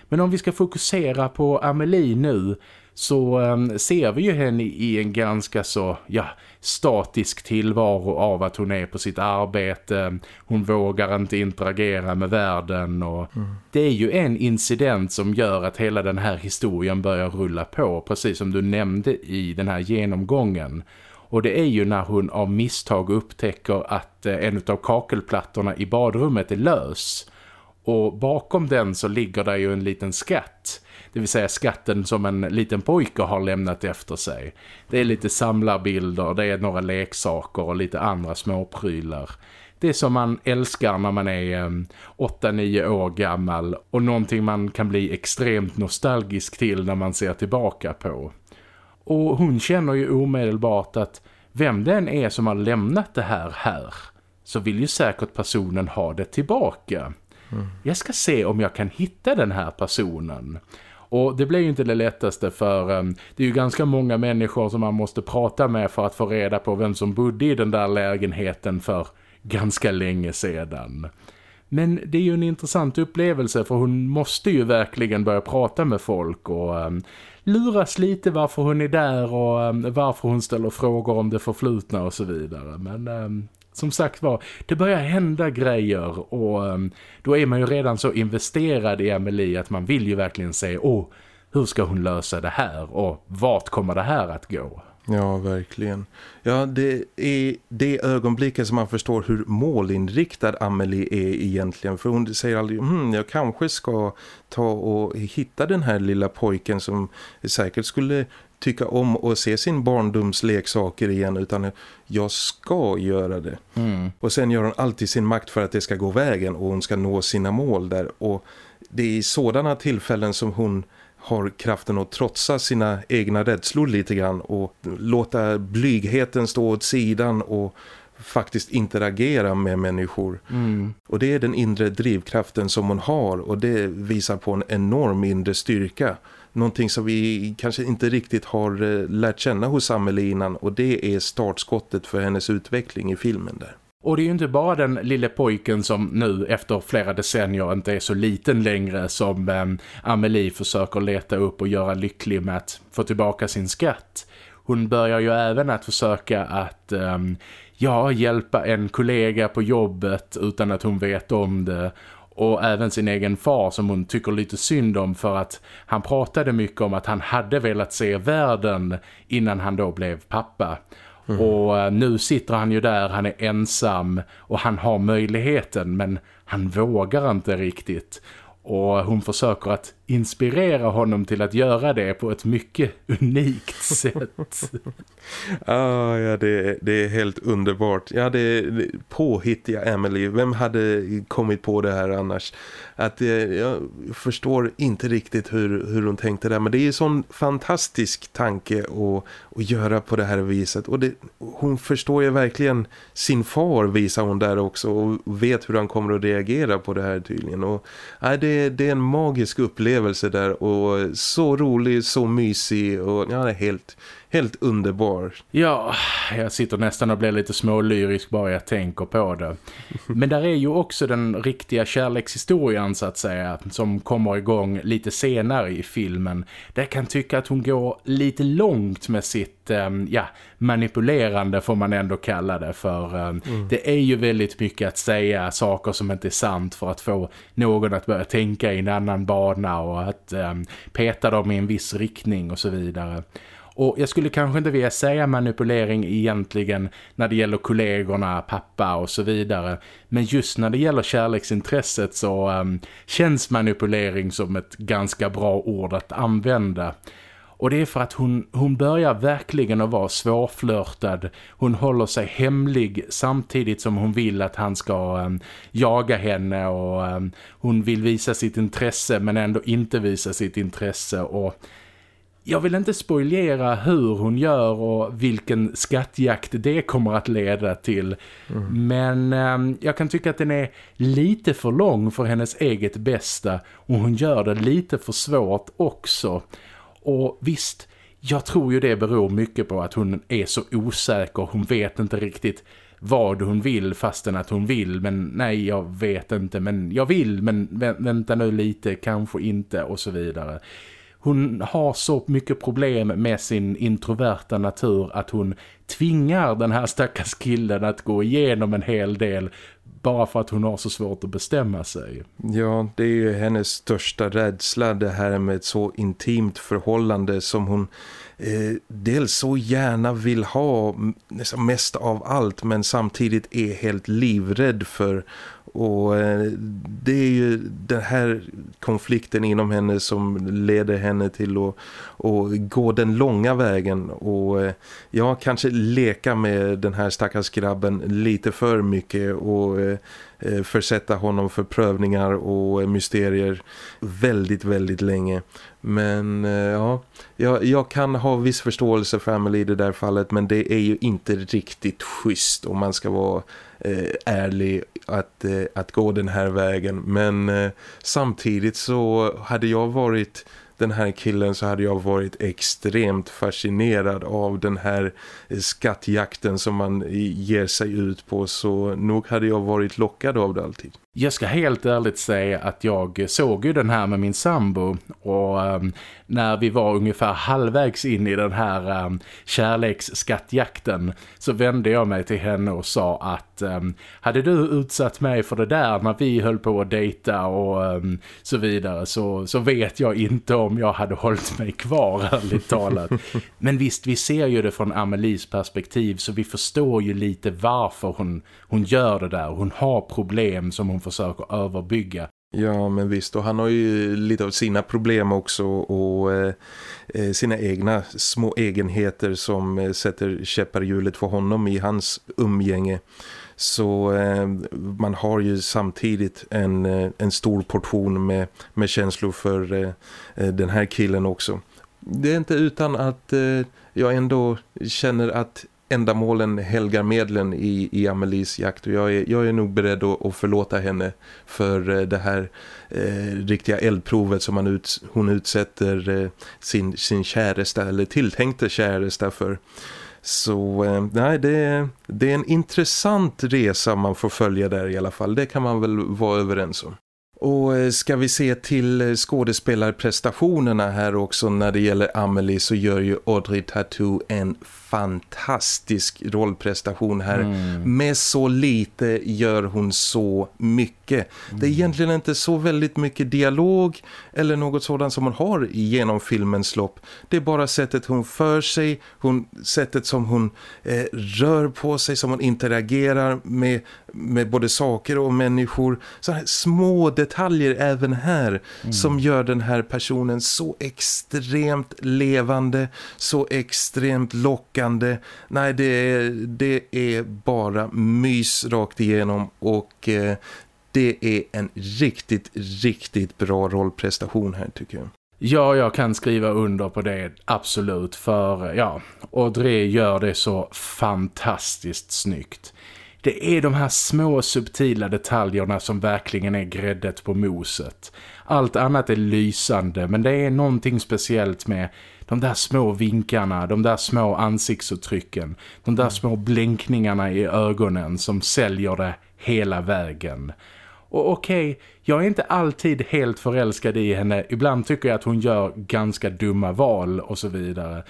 Men om vi ska fokusera på Amelie nu så um, ser vi ju henne i en ganska så ja, statisk tillvaro av att hon är på sitt arbete. Hon vågar inte interagera med världen och mm. det är ju en incident som gör att hela den här historien börjar rulla på precis som du nämnde i den här genomgången. Och det är ju när hon av misstag upptäcker att eh, en av kakelplattorna i badrummet är lös. Och bakom den så ligger det ju en liten skatt. Det vill säga skatten som en liten pojke har lämnat efter sig. Det är lite samlarbilder, det är några leksaker och lite andra småprylar. Det som man älskar när man är eh, 8-9 år gammal och någonting man kan bli extremt nostalgisk till när man ser tillbaka på. Och hon känner ju omedelbart att vem den är som har lämnat det här här så vill ju säkert personen ha det tillbaka. Mm. Jag ska se om jag kan hitta den här personen. Och det blir ju inte det lättaste för um, det är ju ganska många människor som man måste prata med för att få reda på vem som bodde i den där lägenheten för ganska länge sedan. Men det är ju en intressant upplevelse för hon måste ju verkligen börja prata med folk och um, luras lite varför hon är där och um, varför hon ställer frågor om det förflutna och så vidare. Men um, som sagt var, det börjar hända grejer och um, då är man ju redan så investerad i Amelie att man vill ju verkligen se, åh, hur ska hon lösa det här och vart kommer det här att gå? Ja, verkligen. Ja, det är det ögonblicket som man förstår hur målinriktad Amelie är egentligen. För hon säger aldrig, hm, jag kanske ska ta och hitta den här lilla pojken som säkert skulle tycka om att se sin barndomsleksaker igen utan jag ska göra det. Mm. Och sen gör hon alltid sin makt för att det ska gå vägen och hon ska nå sina mål där. Och det är i sådana tillfällen som hon har kraften att trotsa sina egna rädslor lite grann och låta blygheten stå åt sidan och faktiskt interagera med människor. Mm. Och det är den inre drivkraften som hon har och det visar på en enorm inre styrka. Någonting som vi kanske inte riktigt har eh, lärt känna hos Amelie innan och det är startskottet för hennes utveckling i filmen där. Och det är ju inte bara den lille pojken som nu efter flera decennier inte är så liten längre som eh, Amelie försöker leta upp och göra lycklig med att få tillbaka sin skatt. Hon börjar ju även att försöka att eh, ja, hjälpa en kollega på jobbet utan att hon vet om det och även sin egen far som hon tycker lite synd om för att han pratade mycket om att han hade velat se världen innan han då blev pappa. Mm. Och eh, nu sitter han ju där, han är ensam och han har möjligheten men han vågar inte riktigt. Och hon försöker att inspirera honom till att göra det på ett mycket <laughs> unikt sätt. <laughs> ah, ja, det, det är helt underbart. Ja, det är påhittiga Emily. Vem hade kommit på det här annars? Att eh, jag förstår inte riktigt hur, hur hon tänkte där. Men det är en sån fantastisk tanke att, att göra på det här viset. Och det, hon förstår ju verkligen sin far visar hon där också. Och vet hur han kommer att reagera på det här tydligen. Och, ja, det, det är en magisk upplevelse där. Och så rolig, så mysig. Och ja, det är helt helt underbar. Ja, jag sitter nästan och blir lite smålyrisk bara jag tänker på det. Men där är ju också den riktiga kärlekshistorien så att säga som kommer igång lite senare i filmen. Där jag kan tycka att hon går lite långt med sitt ehm, ja, manipulerande får man ändå kalla det för ehm, mm. det är ju väldigt mycket att säga saker som inte är sant för att få någon att börja tänka i en annan bana och att um, peta dem i en viss riktning och så vidare. Och jag skulle kanske inte vilja säga manipulering egentligen när det gäller kollegorna, pappa och så vidare. Men just när det gäller kärleksintresset så um, känns manipulering som ett ganska bra ord att använda. Och det är för att hon, hon börjar verkligen att vara svårflörtad. Hon håller sig hemlig samtidigt som hon vill att han ska um, jaga henne och um, hon vill visa sitt intresse men ändå inte visa sitt intresse och jag vill inte spoilera hur hon gör och vilken skattjakt det kommer att leda till. Mm. Men eh, jag kan tycka att den är lite för lång för hennes eget bästa och hon gör det lite för svårt också. Och visst, jag tror ju det beror mycket på att hon är så osäker. Hon vet inte riktigt vad hon vill fastän att hon vill. Men nej, jag vet inte. Men jag vill, men vä vänta nu lite, kanske inte och så vidare hon har så mycket problem med sin introverta natur att hon tvingar den här stackars killen att gå igenom en hel del bara för att hon har så svårt att bestämma sig. Ja, det är ju hennes största rädsla det här med ett så intimt förhållande som hon eh, dels så gärna vill ha nästan mest av allt men samtidigt är helt livrädd för och eh, det är ju den här konflikten inom henne som leder henne till att, att gå den långa vägen. Och eh, ja, kanske leka med den här stackars grabben lite för mycket. Och eh, Eh, försätta honom för prövningar och eh, mysterier väldigt, väldigt länge. Men eh, ja, jag, jag kan ha viss förståelse för Emily i det där fallet men det är ju inte riktigt schysst om man ska vara eh, ärlig att, eh, att gå den här vägen. Men eh, samtidigt så hade jag varit den här killen så hade jag varit extremt fascinerad av den här eh, skattjakten som man eh, ger sig ut på så nog hade jag varit lockad av det alltid. Jag ska helt ärligt säga att jag såg ju den här med min sambo och um, när vi var ungefär halvvägs in i den här um, kärleksskattjakten så vände jag mig till henne och sa att um, hade du utsatt mig för det där när vi höll på att dejta och um, så vidare så, så vet jag inte om jag hade hållit mig kvar <laughs> ärligt talat. Men visst, vi ser ju det från Amelies perspektiv så vi förstår ju lite varför hon, hon gör det där. Hon har problem som hon försöker överbygga. Ja men visst och han har ju lite av sina problem också och eh, eh sina egna små egenheter som eh, sätter käppar hjulet för honom i hans umgänge. Så eh, man har ju samtidigt en, eh, en stor portion med, med känslor för eh, eh, den här killen också. Det är inte utan att jag ändå känner att ändamålen helgar medlen i, i Amelies jakt och jag är, jag är nog beredd att, att förlåta henne för eh, det här eh, riktiga eldprovet som man ut, hon utsätter eh, sin, sin käresta eller tilltänkte käresta för. Så eh, nej, det, det är en intressant resa man får följa där i alla fall. Det kan man väl vara överens om. Och eh, ska vi se till eh, skådespelarprestationerna här också när det gäller Amelie så gör ju Audrey Tattoo en fantastisk rollprestation här. Mm. Med så lite gör hon så mycket. Mm. Det är mm. egentligen inte så väldigt mycket dialog eller något sådant som hon har genom filmens lopp. Det är bara sättet hon för sig, hon, sättet som hon eh, rör på sig, som hon interagerar med, med både saker och människor. Så här små detaljer även här mm. som gör den här personen så extremt levande, så extremt lockande. Nej, det, det är bara mys rakt igenom och eh, det är en riktigt, riktigt bra rollprestation här tycker jag. Ja, jag kan skriva under på det, absolut. För ja, Audrey gör det så fantastiskt snyggt. Det är de här små subtila detaljerna som verkligen är gräddet på moset. Allt annat är lysande men det är någonting speciellt med de där små vinkarna, de där små ansiktsuttrycken, de där små blinkningarna i ögonen som säljer det hela vägen. Och okej, okay, jag är inte alltid helt förälskad i henne. Ibland tycker jag att hon gör ganska dumma val och så vidare.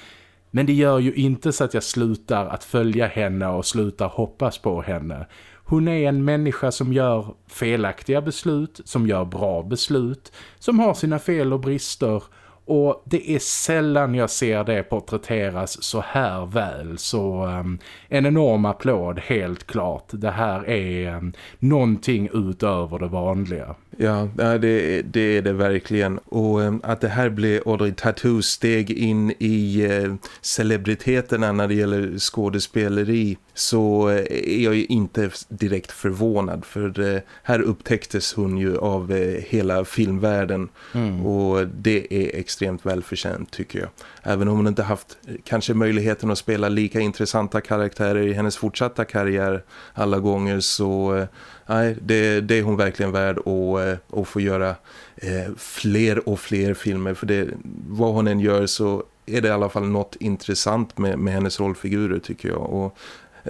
Men det gör ju inte så att jag slutar att följa henne och slutar hoppas på henne. Hon är en människa som gör felaktiga beslut, som gör bra beslut, som har sina fel och brister och det är sällan jag ser det porträtteras så här väl. Så um, en enorm applåd helt klart. Det här är um, någonting utöver det vanliga. Ja, det, det är det verkligen. Och um, att det här blir Audrey Tattoo steg in i uh, celebriteterna när det gäller skådespeleri så uh, är jag ju inte direkt förvånad. För uh, här upptäcktes hon ju av hela filmvärlden. Mm. Och det är extremt välförtjänt tycker jag. Även om hon inte haft eh, kanske möjligheten att spela lika intressanta karaktärer i hennes fortsatta karriär alla gånger så eh, nej, det, det är hon verkligen värd att, att eh, få göra fler och fler filmer. För det, vad hon än gör så är det i alla fall något intressant med, med hennes rollfigurer tycker jag. Och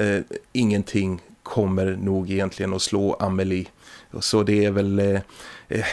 eh, ingenting kommer nog egentligen att slå Amelie. Så det är väl eh,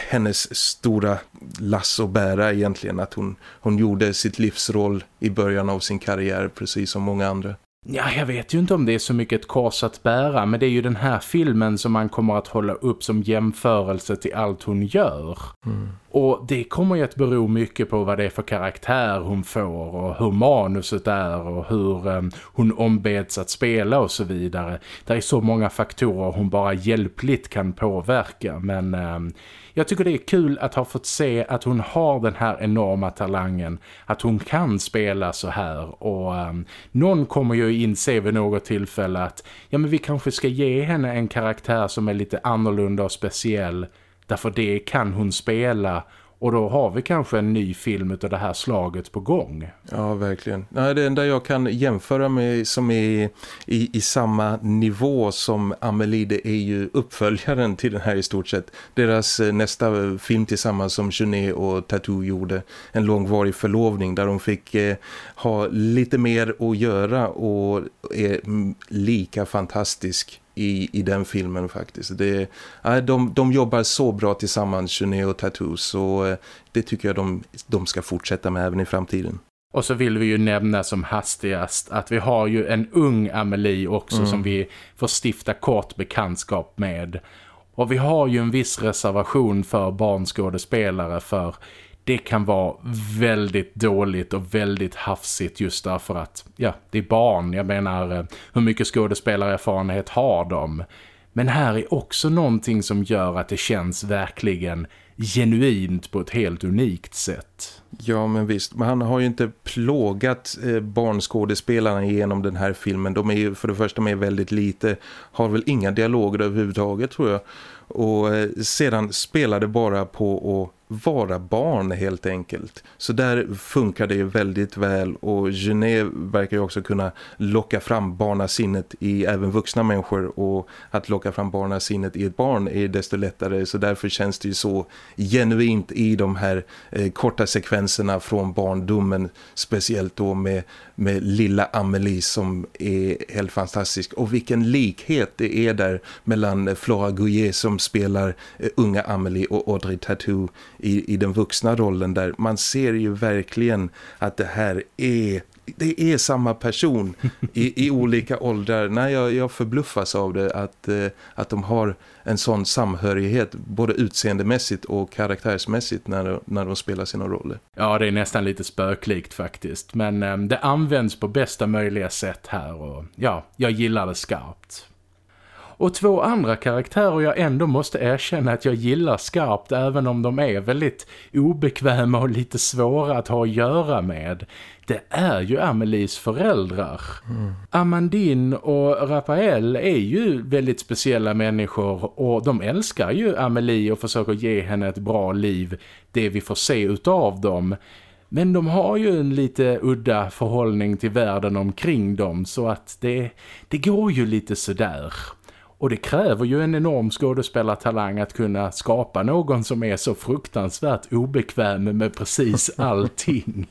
hennes stora lass och bära egentligen att hon, hon gjorde sitt livsroll i början av sin karriär precis som många andra. Ja, jag vet ju inte om det är så mycket ett kors att bära men det är ju den här filmen som man kommer att hålla upp som jämförelse till allt hon gör. Mm. Och det kommer ju att bero mycket på vad det är för karaktär hon får och hur manuset är och hur um, hon ombeds att spela och så vidare. Det är så många faktorer hon bara hjälpligt kan påverka men... Um, jag tycker det är kul att ha fått se att hon har den här enorma talangen. Att hon kan spela så här. Och um, någon kommer ju inse vid något tillfälle att ja men vi kanske ska ge henne en karaktär som är lite annorlunda och speciell. Därför det kan hon spela och då har vi kanske en ny film av det här slaget på gång. Ja, verkligen. Nej, det enda jag kan jämföra med som är i, i samma nivå som Amelie, det är ju uppföljaren till den här i stort sett. Deras eh, nästa film tillsammans som Juné och Tattoo gjorde. En långvarig förlovning där de fick eh, ha lite mer att göra och är lika fantastisk i, i den filmen faktiskt. Det, äh, de, de jobbar så bra tillsammans, Juné och Tattoo, så äh, det tycker jag de, de ska fortsätta med även i framtiden. Och så vill vi ju nämna som hastigast att vi har ju en ung Amelie också mm. som vi får stifta kort bekantskap med. Och vi har ju en viss reservation för barnskådespelare för det kan vara väldigt dåligt och väldigt hafsigt just därför att, ja, det är barn. Jag menar, eh, hur mycket skådespelarerfarenhet har de? Men här är också någonting som gör att det känns verkligen genuint på ett helt unikt sätt. Ja men visst, men han har ju inte plågat eh, barnskådespelarna genom den här filmen. De är ju för det första med väldigt lite, har väl inga dialoger överhuvudtaget tror jag. Och eh, sedan spelade bara på att vara barn helt enkelt. Så där funkar det ju väldigt väl. Och Genet verkar ju också kunna locka fram barnasinnet i även vuxna människor. Och att locka fram barnasinnet i ett barn är desto lättare. Så därför känns det ju så genuint i de här eh, korta sekvenserna från barndomen. Speciellt då med, med lilla Amelie som är helt fantastisk. Och vilken likhet det är där mellan Flora Gouillet som spelar eh, unga Amelie och Audrey Tattoo i, i den vuxna rollen där man ser ju verkligen att det här är det är samma person i, i olika åldrar. Nej, jag, jag förbluffas av det att, eh, att de har en sån samhörighet både utseendemässigt och karaktärsmässigt när, när de spelar sina roller. Ja, det är nästan lite spöklikt faktiskt. Men eh, det används på bästa möjliga sätt här och ja, jag gillar det skarpt. Och två andra karaktärer jag ändå måste erkänna att jag gillar skarpt även om de är väldigt obekväma och lite svåra att ha att göra med. Det är ju Amelies föräldrar. Mm. Amandine och Raphael är ju väldigt speciella människor och de älskar ju Amelie och försöker ge henne ett bra liv, det vi får se utav dem. Men de har ju en lite udda förhållning till världen omkring dem så att det, det går ju lite sådär. Och det kräver ju en enorm skådespelartalang att kunna skapa någon som är så fruktansvärt obekväm med precis <laughs> allting.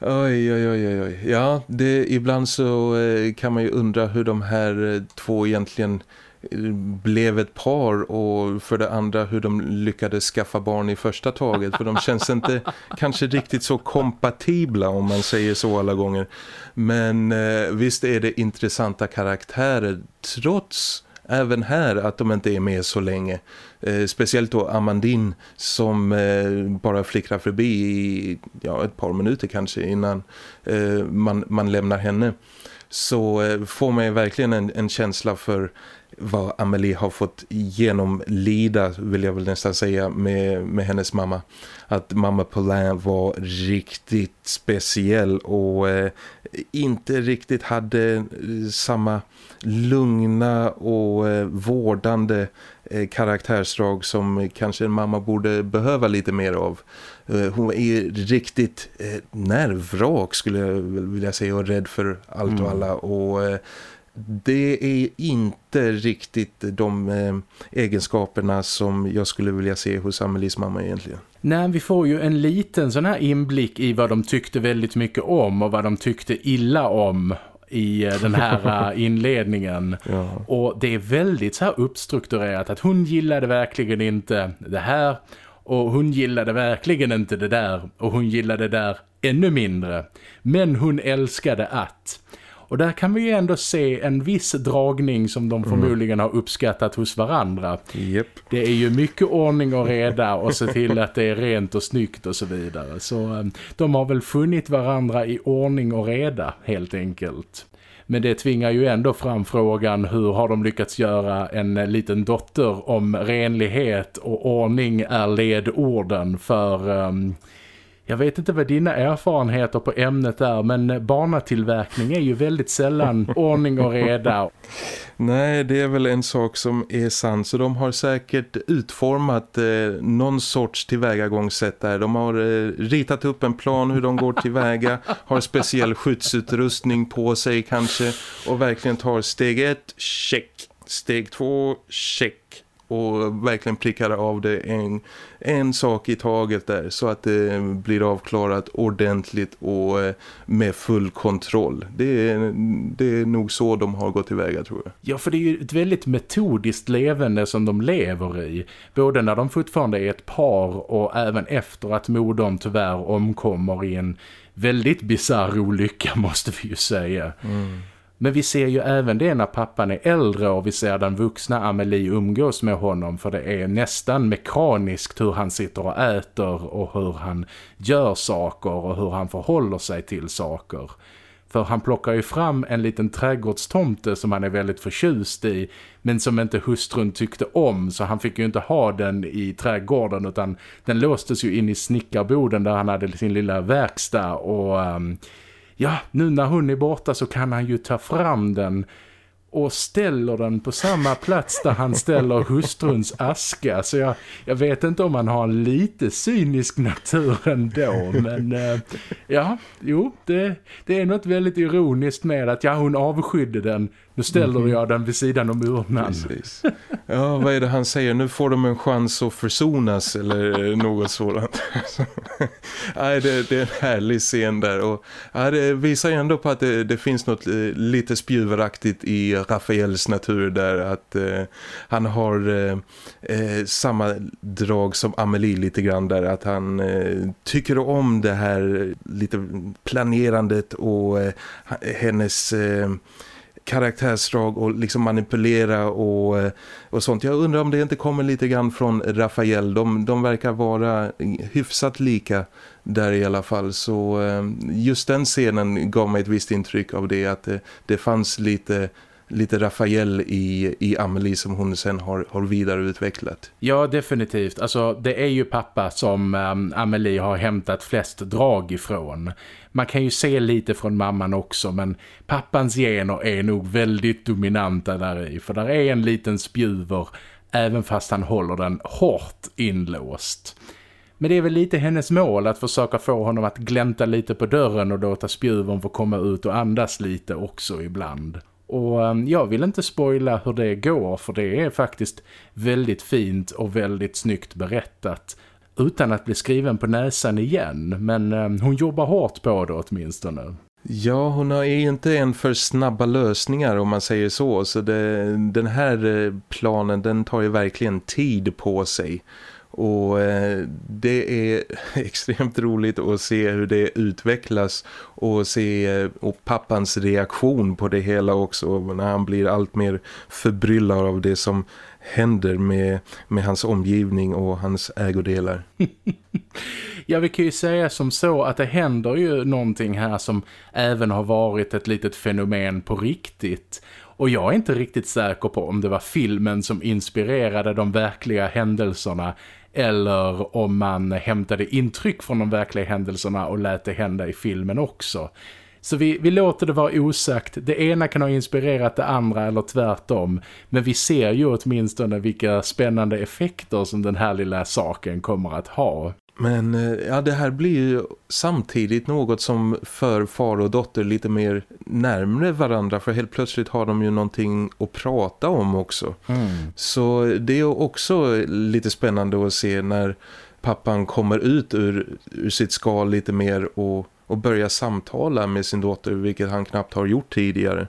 Oj, oj, oj, oj. Ja, det, ibland så eh, kan man ju undra hur de här eh, två egentligen eh, blev ett par och för det andra hur de lyckades skaffa barn i första taget för de känns inte <laughs> kanske riktigt så kompatibla om man säger så alla gånger men eh, visst är det intressanta karaktärer trots även här att de inte är med så länge. Eh, speciellt då Amandine som eh, bara flickrar förbi i ja, ett par minuter kanske innan eh, man, man lämnar henne. Så eh, får man ju verkligen en, en känsla för vad Amelie har fått genomlida vill jag väl nästan säga med, med hennes mamma. Att mamma Paulin var riktigt speciell och eh, inte riktigt hade eh, samma lugna och eh, vårdande eh, karaktärsdrag som kanske en mamma borde behöva lite mer av. Hon är riktigt nervrak skulle jag vilja säga och rädd för allt mm. och alla och det är inte riktigt de eh, egenskaperna som jag skulle vilja se hos Amelies mamma egentligen. Nej, vi får ju en liten sån här inblick i vad de tyckte väldigt mycket om och vad de tyckte illa om i eh, den här <laughs> eh, inledningen. Ja. Och det är väldigt så här uppstrukturerat att hon gillade verkligen inte det här och hon gillade verkligen inte det där och hon gillade det där ännu mindre. Men hon älskade att... Och där kan vi ju ändå se en viss dragning som de mm. förmodligen har uppskattat hos varandra. Yep. Det är ju mycket ordning och reda och se till att det är rent och snyggt och så vidare. Så um, de har väl funnit varandra i ordning och reda helt enkelt. Men det tvingar ju ändå fram frågan hur har de lyckats göra en liten dotter om renlighet och ordning är ledorden för... Um, jag vet inte vad dina erfarenheter på ämnet är men barnatillverkning är ju väldigt sällan <laughs> ordning och reda. Nej, det är väl en sak som är sann. Så de har säkert utformat eh, någon sorts tillvägagångssätt där. De har eh, ritat upp en plan hur de går tillväga. har speciell skyddsutrustning på sig kanske. Och verkligen tar steg ett, check. Steg två, check och verkligen prickar av det en, en sak i taget där så att det blir avklarat ordentligt och eh, med full kontroll. Det är, det är nog så de har gått tillväga tror jag. Ja, för det är ju ett väldigt metodiskt levande som de lever i. Både när de fortfarande är ett par och även efter att modern tyvärr omkommer i en väldigt bizarr olycka <laughs> måste vi ju säga. Mm. Men vi ser ju även det när pappan är äldre och vi ser den vuxna Amelie umgås med honom för det är nästan mekaniskt hur han sitter och äter och hur han gör saker och hur han förhåller sig till saker. För han plockar ju fram en liten trädgårdstomte som han är väldigt förtjust i men som inte hustrun tyckte om så han fick ju inte ha den i trädgården utan den låstes ju in i snickarboden där han hade sin lilla verkstad och... Um, ja, nu när hon är borta så kan han ju ta fram den och ställer den på samma plats där han ställer hustruns aska. Så jag, jag vet inte om han har en lite cynisk natur ändå. Men eh, ja, jo, det, det är något väldigt ironiskt med att ja, hon avskydde den nu ställer mm. jag den vid sidan om urnan. Precis. Ja, vad är det han säger? Nu får de en chans att försonas eller något sådant. <laughs> Nej, det, det, är en härlig scen där. Och, ja, det visar ju ändå på att det, det finns något eh, lite spjuveraktigt i Rafaels natur där. Att eh, han har eh, eh, samma drag som Amelie lite grann där. Att han eh, tycker om det här lite planerandet och eh, hennes karaktärsdrag och liksom manipulera och, eh, och sånt. Jag undrar om det inte kommer lite grann från Rafael. De, de verkar vara hyfsat lika där i alla fall. Så eh, just den scenen gav mig ett visst intryck av det. Att det, det fanns lite lite Rafael i, i Amelie som hon sen har, har vidareutvecklat. Ja, definitivt. Alltså, det är ju pappa som um, Amelie har hämtat flest drag ifrån. Man kan ju se lite från mamman också, men pappans gener är nog väldigt dominanta där i. För där är en liten spjuver, även fast han håller den hårt inlåst. Men det är väl lite hennes mål att försöka få honom att glänta lite på dörren och låta spjuvern få komma ut och andas lite också ibland. Och ehm, jag vill inte spoila hur det går för det är faktiskt väldigt fint och väldigt snyggt berättat utan att bli skriven på näsan igen. Men ehm, hon jobbar hårt på det åtminstone. Ja, hon är ju inte en för snabba lösningar om man säger så. Så det, den här eh, planen den tar ju verkligen tid på sig. Och eh, det är <laughs> extremt roligt att se hur det utvecklas och se eh, och pappans reaktion på det hela också när han blir allt mer förbryllad av det som händer med, med hans omgivning och hans ägodelar. <laughs> ja, vi kan ju säga som så att det händer ju någonting här som även har varit ett litet fenomen på riktigt. Och jag är inte riktigt säker på om det var filmen som inspirerade de verkliga händelserna eller om man hämtade intryck från de verkliga händelserna och lät det hända i filmen också. Så vi, vi låter det vara osagt. Det ena kan ha inspirerat det andra eller tvärtom. Men vi ser ju åtminstone vilka spännande effekter som den här lilla saken kommer att ha. Men eh, ja, det här blir ju samtidigt något som för far och dotter lite mer närmre varandra för helt plötsligt har de ju någonting att prata om också. Mm. Så det är också lite spännande att se när pappan kommer ut ur, ur sitt skal lite mer och och börja samtala med sin dotter vilket han knappt har gjort tidigare.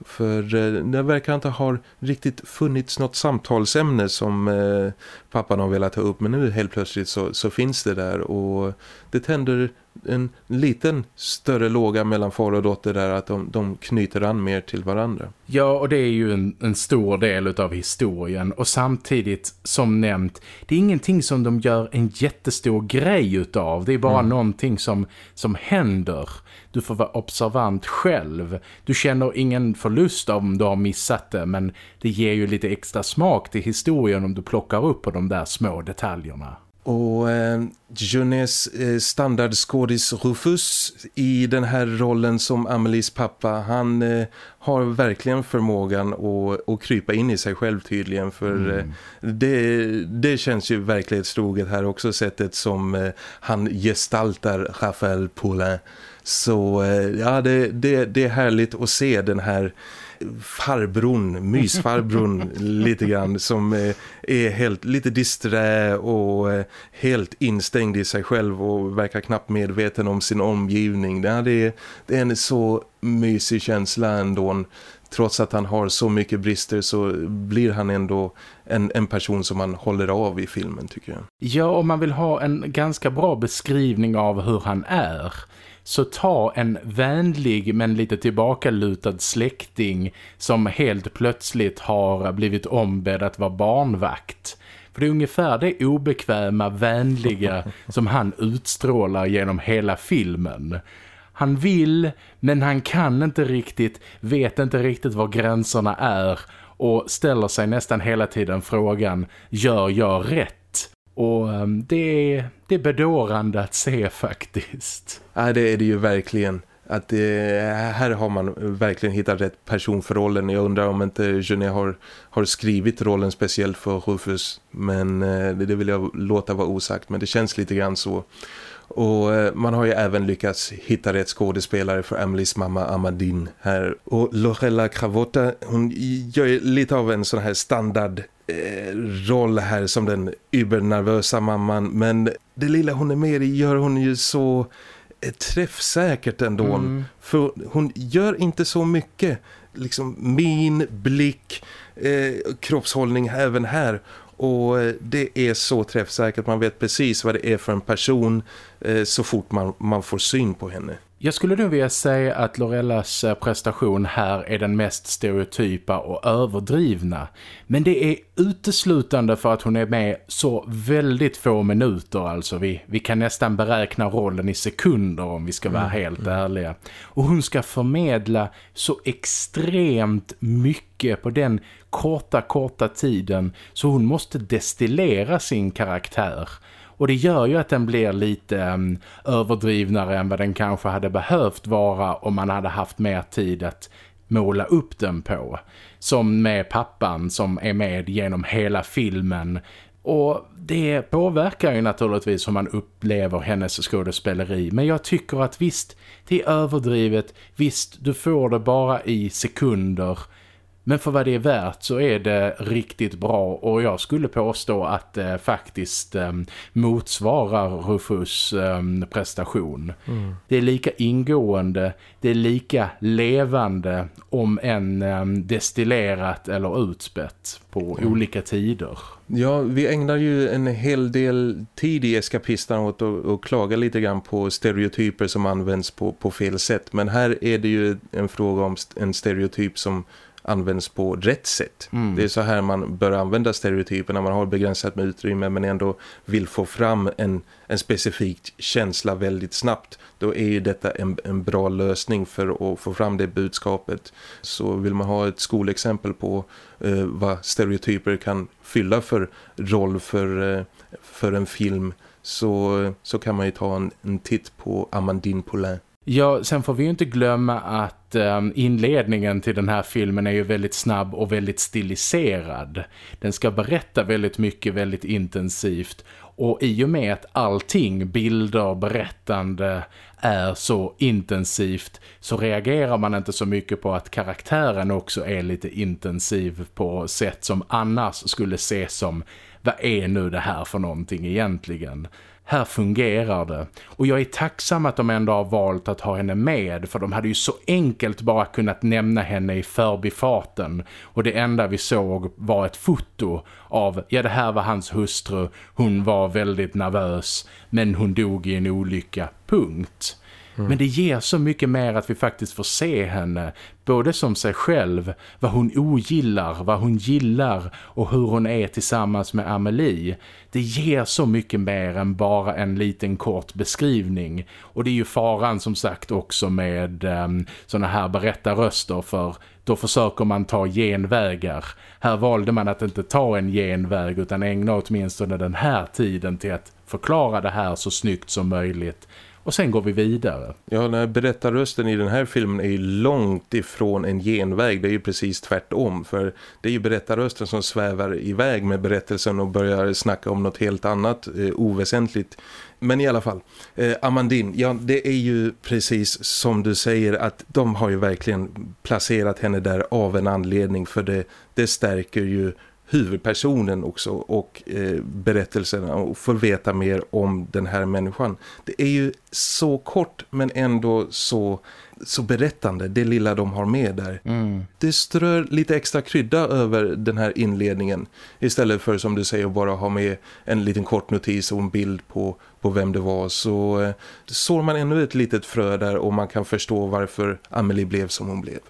För eh, det verkar inte ha riktigt funnits något samtalsämne som eh, pappan har velat ta upp. Men nu helt plötsligt så, så finns det där och det tänder en liten större låga mellan far och dotter där att de, de knyter an mer till varandra. Ja, och det är ju en, en stor del av historien och samtidigt som nämnt, det är ingenting som de gör en jättestor grej utav. Det är bara mm. någonting som, som händer. Du får vara observant själv. Du känner ingen förlust om du har missat det men det ger ju lite extra smak till historien om du plockar upp på de där små detaljerna. Och eh, Junets eh, standardskådis Rufus i den här rollen som Amelies pappa, han eh, har verkligen förmågan att, att krypa in i sig själv tydligen för mm. eh, det, det känns ju verklighetstroget här också sättet som eh, han gestaltar Raphael Poulin. Så eh, ja, det, det, det är härligt att se den här farbron, mysfarbron <laughs> lite grann som eh, är helt lite disträ och eh, helt instängd i sig själv och verkar knappt medveten om sin omgivning. Det är, det är en så mysig känsla ändå. Trots att han har så mycket brister så blir han ändå en, en person som man håller av i filmen tycker jag. Ja, om man vill ha en ganska bra beskrivning av hur han är så ta en vänlig men lite tillbakalutad släkting som helt plötsligt har blivit ombedd att vara barnvakt. För det är ungefär det obekväma, vänliga <laughs> som han utstrålar genom hela filmen. Han vill, men han kan inte riktigt, vet inte riktigt var gränserna är och ställer sig nästan hela tiden frågan, gör jag rätt? Och ehm, det, är, det är bedårande att se faktiskt. Ja, det är det ju verkligen. Att det, här har man verkligen hittat rätt person för rollen. Jag undrar om inte Genet har, har skrivit rollen speciellt för Rufus. Men eh, det vill jag låta vara osagt. Men det känns lite grann så. Och eh, man har ju även lyckats hitta rätt skådespelare för Emilys mamma Amadine här. Och Lorella Cravotta, hon gör lite av en sån här standard roll här som den übernervösa mamman. Men det lilla hon är med i gör hon ju så eh, träffsäkert ändå. Mm. För hon gör inte så mycket. Liksom min, blick, eh, kroppshållning även här. Och eh, det är så träffsäkert. Man vet precis vad det är för en person eh, så fort man, man får syn på henne. Jag skulle nog vilja säga att Lorellas eh, prestation här är den mest stereotypa och överdrivna. Men det är uteslutande för att hon är med så väldigt få minuter. Alltså vi, vi kan nästan beräkna rollen i sekunder om vi ska vara mm. helt ärliga. Och hon ska förmedla så extremt mycket på den korta, korta tiden så hon måste destillera sin karaktär. Och det gör ju att den blir lite um, överdrivnare än vad den kanske hade behövt vara om man hade haft mer tid att måla upp den på. Som med pappan som är med genom hela filmen. Och det påverkar ju naturligtvis hur man upplever hennes skådespeleri. Men jag tycker att visst, det är överdrivet. Visst, du får det bara i sekunder- men för vad det är värt så är det riktigt bra och jag skulle påstå att det faktiskt eh, motsvarar Rufus eh, prestation. Mm. Det är lika ingående, det är lika levande om en eh, destillerat eller utspätt på mm. olika tider. Ja, vi ägnar ju en hel del tid i eskapistan åt att, att klaga lite grann på stereotyper som används på, på fel sätt. Men här är det ju en fråga om en stereotyp som används på rätt sätt. Mm. Det är så här man bör använda stereotyper när man har begränsat med utrymme men ändå vill få fram en, en specifik känsla väldigt snabbt. Då är ju detta en, en bra lösning för att få fram det budskapet. Så vill man ha ett skolexempel på eh, vad stereotyper kan fylla för roll för, eh, för en film så, så kan man ju ta en, en titt på Amandine Poulain. Ja, sen får vi ju inte glömma att um, inledningen till den här filmen är ju väldigt snabb och väldigt stiliserad. Den ska berätta väldigt mycket, väldigt intensivt. Och i och med att allting, bilder, berättande är så intensivt så reagerar man inte så mycket på att karaktären också är lite intensiv på sätt som annars skulle ses som vad är nu det här för någonting egentligen? Här fungerar det. Och jag är tacksam att de ändå har valt att ha henne med för de hade ju så enkelt bara kunnat nämna henne i förbifarten. Och det enda vi såg var ett foto av, ja det här var hans hustru, hon var väldigt nervös men hon dog i en olycka, punkt. Mm. Men det ger så mycket mer att vi faktiskt får se henne, både som sig själv, vad hon ogillar, vad hon gillar och hur hon är tillsammans med Amelie. Det ger så mycket mer än bara en liten kort beskrivning. Och det är ju faran som sagt också med ehm, um, sådana här berättarröster för då försöker man ta genvägar. Här valde man att inte ta en genväg utan ägna åtminstone den här tiden till att förklara det här så snyggt som möjligt och sen går vi vidare. Ja, när berättarrösten i den här filmen är ju långt ifrån en genväg. Det är ju precis tvärtom. För det är ju berättarrösten som svävar iväg med berättelsen och börjar snacka om något helt annat, eh, oväsentligt. Men i alla fall, eh, Amandine, ja det är ju precis som du säger att de har ju verkligen placerat henne där av en anledning för det, det stärker ju huvudpersonen också och eh, berättelserna och får veta mer om den här människan. Det är ju så kort men ändå så, så berättande, det lilla de har med där. Mm. Det strör lite extra krydda över den här inledningen istället för som du säger bara ha med en liten kort notis och en bild på, på vem det var så eh, sår man ännu ett litet frö där och man kan förstå varför Amelie blev som hon blev.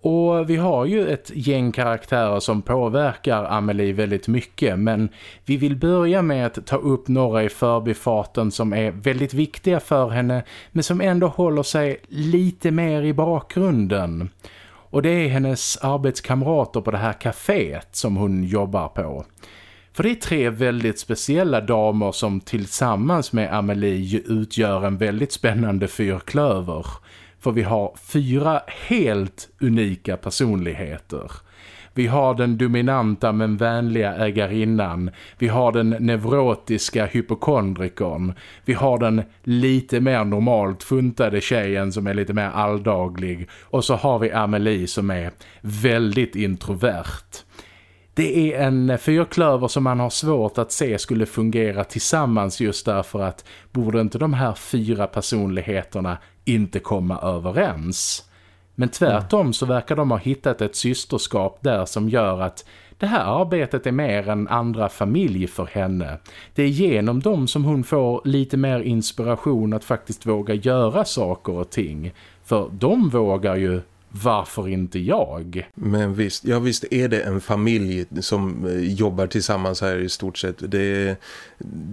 Och vi har ju ett gäng karaktärer som påverkar Amelie väldigt mycket men vi vill börja med att ta upp några i förbifarten som är väldigt viktiga för henne men som ändå håller sig lite mer i bakgrunden. Och det är hennes arbetskamrater på det här kaféet som hon jobbar på. För det är tre väldigt speciella damer som tillsammans med Amelie utgör en väldigt spännande fyrklöver. För vi har fyra helt unika personligheter. Vi har den dominanta men vänliga ägarinnan. Vi har den neurotiska hypokondrikon. Vi har den lite mer normalt funtade tjejen som är lite mer alldaglig. Och så har vi Amelie som är väldigt introvert. Det är en fyrklöver som man har svårt att se skulle fungera tillsammans just därför att borde inte de här fyra personligheterna inte komma överens. Men tvärtom så verkar de ha hittat ett systerskap där som gör att det här arbetet är mer än andra familj för henne. Det är genom dem som hon får lite mer inspiration att faktiskt våga göra saker och ting. För de vågar ju varför inte jag? Men visst, ja visst är det en familj som eh, jobbar tillsammans här i stort sett. Det,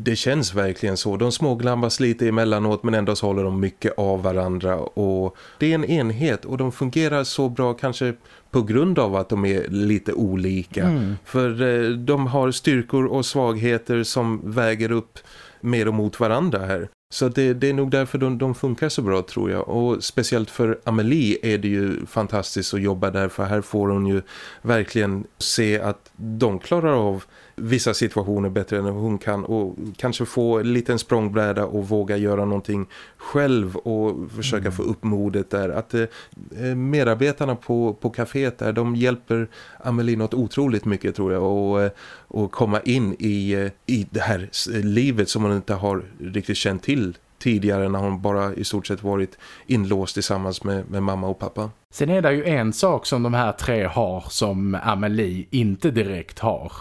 det känns verkligen så. De småglabbas lite emellanåt men ändå så håller de mycket av varandra och det är en enhet och de fungerar så bra kanske på grund av att de är lite olika. Mm. För eh, de har styrkor och svagheter som väger upp mer och mot varandra här. Så det, det, är nog därför de, de, funkar så bra tror jag. Och speciellt för Amelie är det ju fantastiskt att jobba där. För här får hon ju verkligen se att de klarar av vissa situationer bättre än hon kan och kanske få en liten språngbräda och våga göra någonting själv och försöka mm. få upp modet där. Att eh, medarbetarna på, på kaféet där, de hjälper Amelie något otroligt mycket tror jag och, eh, och komma in i, eh, i det här livet som hon inte har riktigt känt till tidigare när hon bara i stort sett varit inlåst tillsammans med, med mamma och pappa. Sen är det ju en sak som de här tre har som Amelie inte direkt har.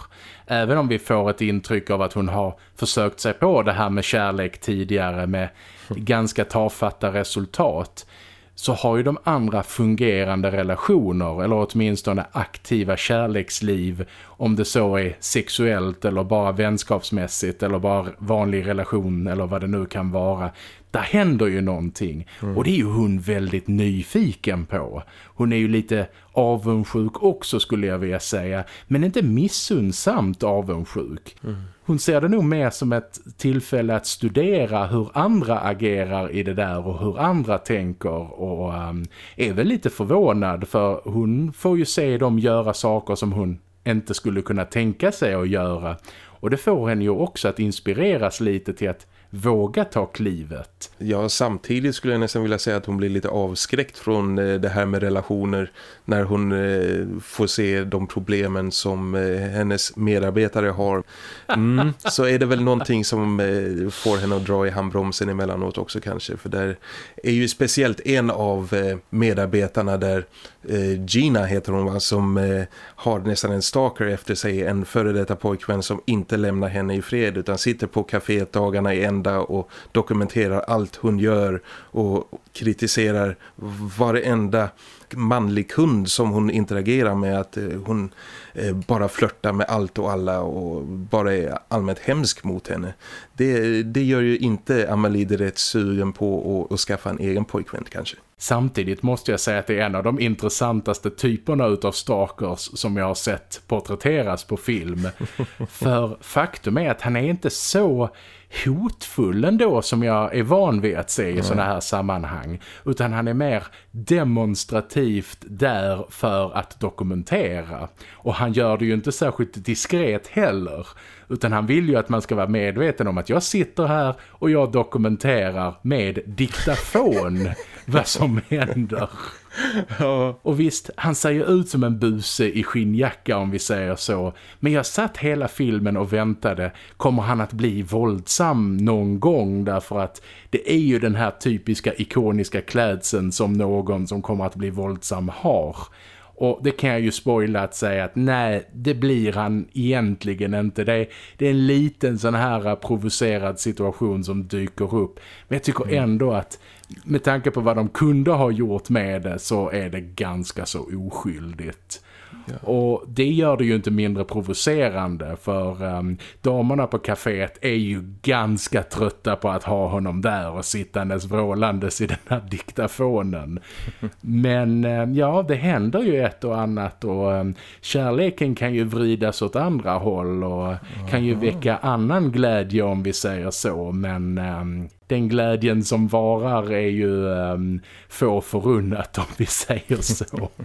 Även om vi får ett intryck av att hon har försökt sig på det här med kärlek tidigare med ganska tafatta resultat så har ju de andra fungerande relationer eller åtminstone aktiva kärleksliv om det så är sexuellt eller bara vänskapsmässigt eller bara vanlig relation eller vad det nu kan vara där händer ju någonting. Mm. Och det är ju hon väldigt nyfiken på. Hon är ju lite avundsjuk också skulle jag vilja säga. Men inte missunnsamt avundsjuk. Mm. Hon ser det nog mer som ett tillfälle att studera hur andra agerar i det där och hur andra tänker. Och um, är väl lite förvånad för hon får ju se dem göra saker som hon inte skulle kunna tänka sig att göra. Och det får henne ju också att inspireras lite till att våga ta klivet. Ja, samtidigt skulle jag nästan vilja säga att hon blir lite avskräckt från eh, det här med relationer när hon eh, får se de problemen som eh, hennes medarbetare har. Mm, så är det väl någonting som eh, får henne att dra i handbromsen emellanåt också kanske. För där är ju speciellt en av eh, medarbetarna där eh, Gina heter hon va, som har nästan en stalker efter sig. En före detta pojkvän som inte lämnar henne i fred utan sitter på kaféet dagarna i ända och dokumenterar allt hon gör och kritiserar varenda manlig kund som hon interagerar med att eh, hon eh, bara flörtar med allt och alla och bara är allmänt hemsk mot henne. Det, det gör ju inte Amalie direkt sugen på att, att skaffa en egen pojkvän kanske. Samtidigt måste jag säga att det är en av de intressantaste typerna utav stalkers som jag har sett porträtteras på film. <laughs> För faktum är att han är inte så hotfull ändå som jag är van vid att se i mm. sådana här sammanhang. Utan han är mer demonstrativt där för att dokumentera. Och han gör det ju inte särskilt diskret heller. Utan han vill ju att man ska vara medveten om att jag sitter här och jag dokumenterar med diktafon <laughs> vad som händer. Ja. Och visst, han ser ju ut som en buse i skinnjacka om vi säger så. Men jag satt hela filmen och väntade. Kommer han att bli våldsam någon gång? Därför att det är ju den här typiska ikoniska klädseln som någon som kommer att bli våldsam har. Och det kan jag ju spoila att säga att nej, det blir han egentligen inte. Det är, det är en liten sån här provocerad situation som dyker upp. Men jag tycker mm. ändå att med tanke på vad de kunde ha gjort med det så är det ganska så oskyldigt. Ja. Och det gör det ju inte mindre provocerande för um, damerna på kaféet är ju ganska trötta på att ha honom där och sittandes vrålandes i den här diktafonen. Men um, ja, det händer ju ett och annat och um, kärleken kan ju vridas åt andra håll och Aha. kan ju väcka annan glädje om vi säger så. Men den glädjen som varar är ju um, få förunnat om vi säger så. <laughs>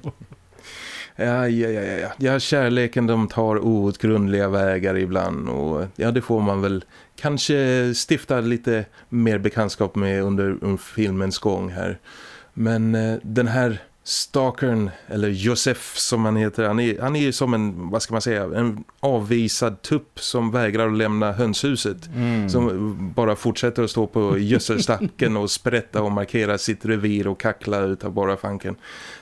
Ja, ja, ja, ja. ja, kärleken de tar outgrundliga vägar ibland och ja, det får man väl kanske stifta lite mer bekantskap med under, filmens gång här. Men eh, den här Stalkern, eller Josef som han heter, han är, han är som en, vad ska man säga, en avvisad tupp som vägrar att lämna hönshuset. Mm. Som bara fortsätter att stå på gödselstacken och sprätta och markera sitt revir och kackla utav bara fanken.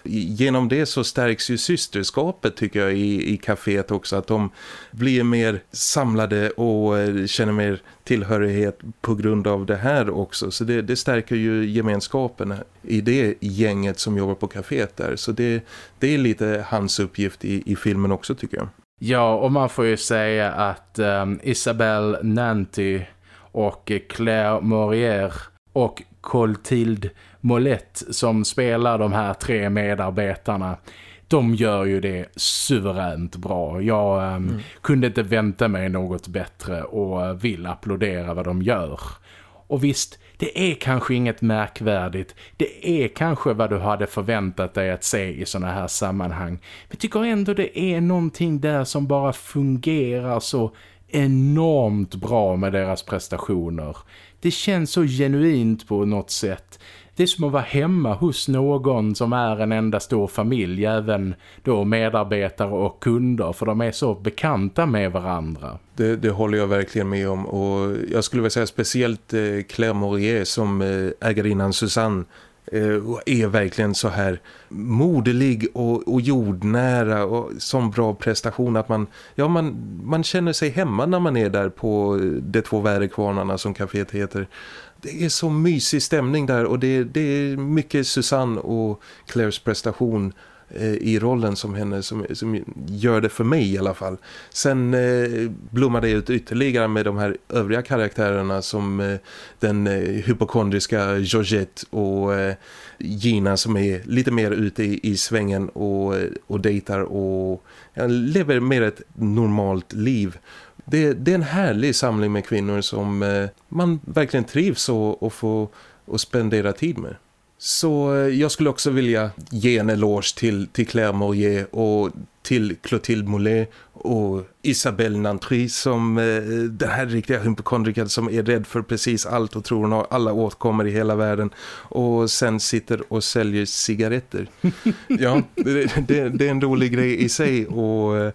Genom det så stärks ju systerskapet tycker jag i, i kaféet också. Att de blir mer samlade och eh, känner mer tillhörighet på grund av det här också. Så det, det stärker ju gemenskapen i det gänget som jobbar på kaféet där. Så det, det är lite hans uppgift i, i filmen också tycker jag. Ja, och man får ju säga att um, Isabelle Nanty och Claire Morier och Coltilde Molette som spelar de här tre medarbetarna de gör ju det suveränt bra. Jag um, mm. kunde inte vänta mig något bättre och vill applådera vad de gör. Och visst, det är kanske inget märkvärdigt. Det är kanske vad du hade förväntat dig att se i såna här sammanhang. Men jag tycker ändå det är någonting där som bara fungerar så enormt bra med deras prestationer. Det känns så genuint på något sätt. Det är som att vara hemma hos någon som är en enda stor familj, även då medarbetare och kunder, för de är så bekanta med varandra. Det, det håller jag verkligen med om och jag skulle vilja säga speciellt eh, Claire Maurier som eh, ägarinnan Susanne eh, är verkligen så här moderlig och, och jordnära och som bra prestation att man, ja, man, man känner sig hemma när man är där på eh, de två väderkvarnarna som kaféet heter det är så mysig stämning där och det, det är mycket Susanne och Claires prestation eh, i rollen som henne som, som gör det för mig i alla fall. Sen eh, blommar det ut ytterligare med de här övriga karaktärerna som eh, den eh, hypokondriska Georgette och eh, Gina som är lite mer ute i, i svängen och, och dejtar och ja, lever mer ett normalt liv det, det är en härlig samling med kvinnor som eh, man verkligen trivs och, och få och spendera tid med. Så eh, jag skulle också vilja ge en eloge till, till Claire Morier och till Clotilde Mollet och Isabelle Nantry som eh, den här riktiga hypokondriken som är rädd för precis allt och tror hon har alla åtkommer i hela världen och sen sitter och säljer cigaretter. <laughs> ja, det, det, det, är en rolig grej i sig och äh,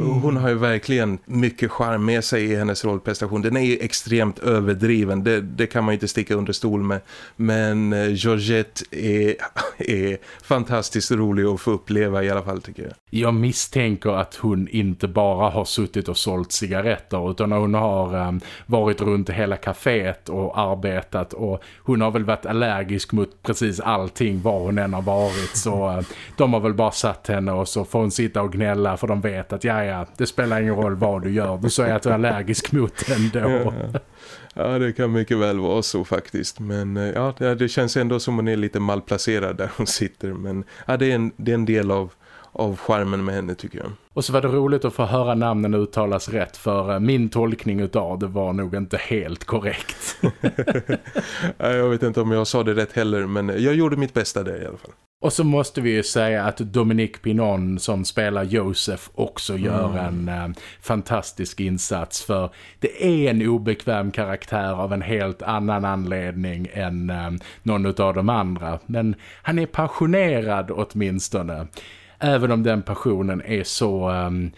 hon har ju verkligen mycket charm med sig i hennes rollprestation. Den är ju extremt överdriven, det, det kan man ju inte sticka under stol med. Men eh, Georgette är, <laughs> är fantastiskt rolig att få uppleva i alla fall tycker jag. Jag misstänker att hon inte bara har suttit och sålt cigaretter utan hon har um, varit runt hela kaféet och arbetat och hon har väl varit allergisk mot precis allting var hon än har varit så uh, de har väl bara satt henne och så får hon sitta och gnälla för de vet att ja ja, det spelar ingen roll vad du gör, du säger att du är allergisk mot den då. Ja. Ja, det kan mycket väl vara så faktiskt. Men eh, ja, det känns ändå som hon är lite malplacerad där hon sitter. Men ja, det, är en, det är en del av, av skärmen med henne tycker jag. Och så var det roligt att få höra namnen uttalas rätt för eh, min tolkning av det var nog inte helt korrekt. <laughs> jag vet inte om jag sa det rätt heller men jag gjorde mitt bästa där i alla fall. Och så måste vi ju säga att Dominique Pinon som spelar Josef också mm. gör en äh, fantastisk insats för det är en obekväm karaktär av en helt annan anledning än äh, någon av de andra. Men han är passionerad åtminstone. Även om den passionen är så, um,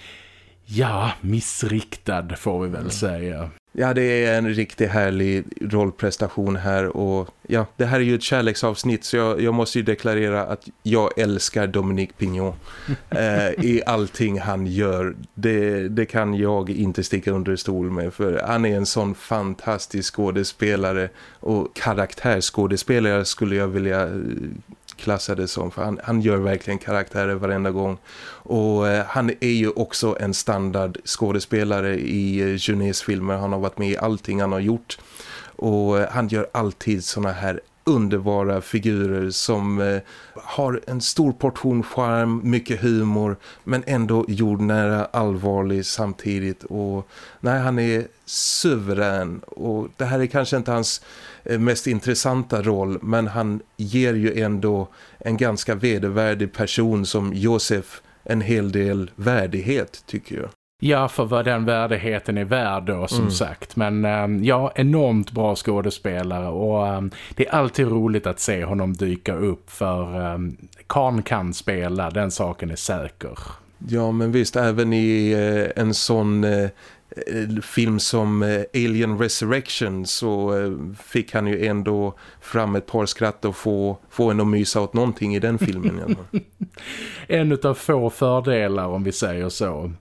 ja, missriktad får vi väl mm. säga. Ja, det är en riktigt härlig rollprestation här och ja, det här är ju ett kärleksavsnitt så jag, jag måste ju deklarera att jag älskar Dominique Pignon <laughs> eh, i allting han gör. Det, det kan jag inte sticka under stol med för han är en sån fantastisk skådespelare och karaktärsskådespelare skulle jag vilja klassade som för han, han gör verkligen karaktärer varenda gång. Och eh, han är ju också en standard skådespelare i eh, Junés filmer. Han har varit med i allting han har gjort. Och eh, han gör alltid såna här underbara figurer som eh, har en stor portion charm, mycket humor men ändå jordnära allvarlig samtidigt och nej han är suverän och det här är kanske inte hans eh, mest intressanta roll men han ger ju ändå en ganska vedervärdig person som Josef en hel del värdighet tycker jag. Ja, för vad den värdigheten är värd då, som mm. sagt. Men um, ja, enormt bra skådespelare och um, det är alltid roligt att se honom dyka upp för um, Khan kan spela, den saken är säker. Ja, men visst, även i eh, en sån eh, film som eh, Alien Resurrection så eh, fick han ju ändå fram ett par skratt och få, få en att mysa åt någonting i den filmen. <laughs> en av få fördelar om vi säger så.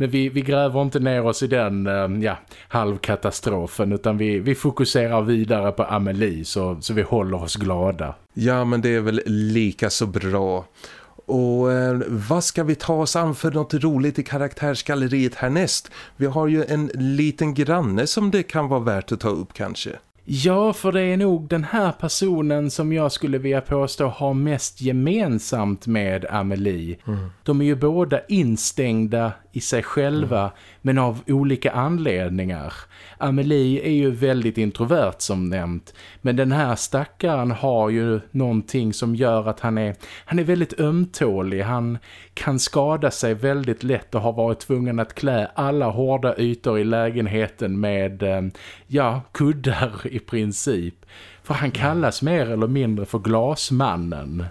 Men vi, vi gräver inte ner oss i den ehm, ja, halvkatastrofen utan vi, vi fokuserar vidare på Amelie så, så vi håller oss glada. Ja men det är väl lika så bra. Och eh, vad ska vi ta oss an för något roligt i karaktärsgalleriet härnäst? Vi har ju en liten granne som det kan vara värt att ta upp kanske. Ja, för det är nog den här personen som jag skulle vilja påstå har mest gemensamt med Amelie. Mm. De är ju båda instängda i sig själva mm. Men av olika anledningar. Amelie är ju väldigt introvert som nämnt men den här stackaren har ju någonting som gör att han är, han är väldigt ömtålig. Han kan skada sig väldigt lätt och har varit tvungen att klä alla hårda ytor i lägenheten med eh, ja, kuddar i princip. För han kallas mer eller mindre för glasmannen.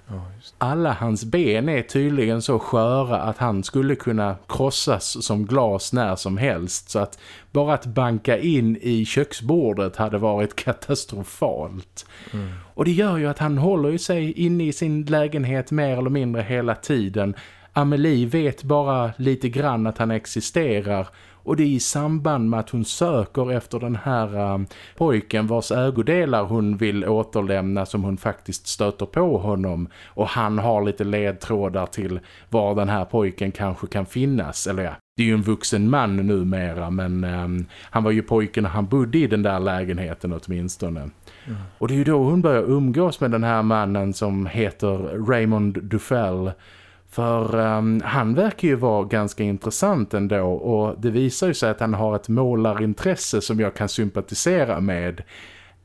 Alla hans ben är tydligen så sköra att han skulle kunna krossas som glas när som helst. Så att bara att banka in i köksbordet hade varit <laughs> katastrofalt. Mm. Och det gör ju att han håller sig inne i sin lägenhet mer eller mindre hela tiden. Amelie vet bara lite grann att han existerar och det är i samband med att hon söker efter den här um, pojken vars ägodelar hon vill återlämna som hon faktiskt stöter på honom. Och han har lite ledtrådar till var den här pojken kanske kan finnas. Eller ja, det är ju en vuxen man numera men um, han var ju pojken när han bodde i den där lägenheten åtminstone. Mm. Och det är ju då hon börjar umgås med den här mannen som heter Raymond Dufell- för um, han verkar ju vara ganska intressant ändå och det visar ju sig att han har ett målarintresse som jag kan sympatisera med.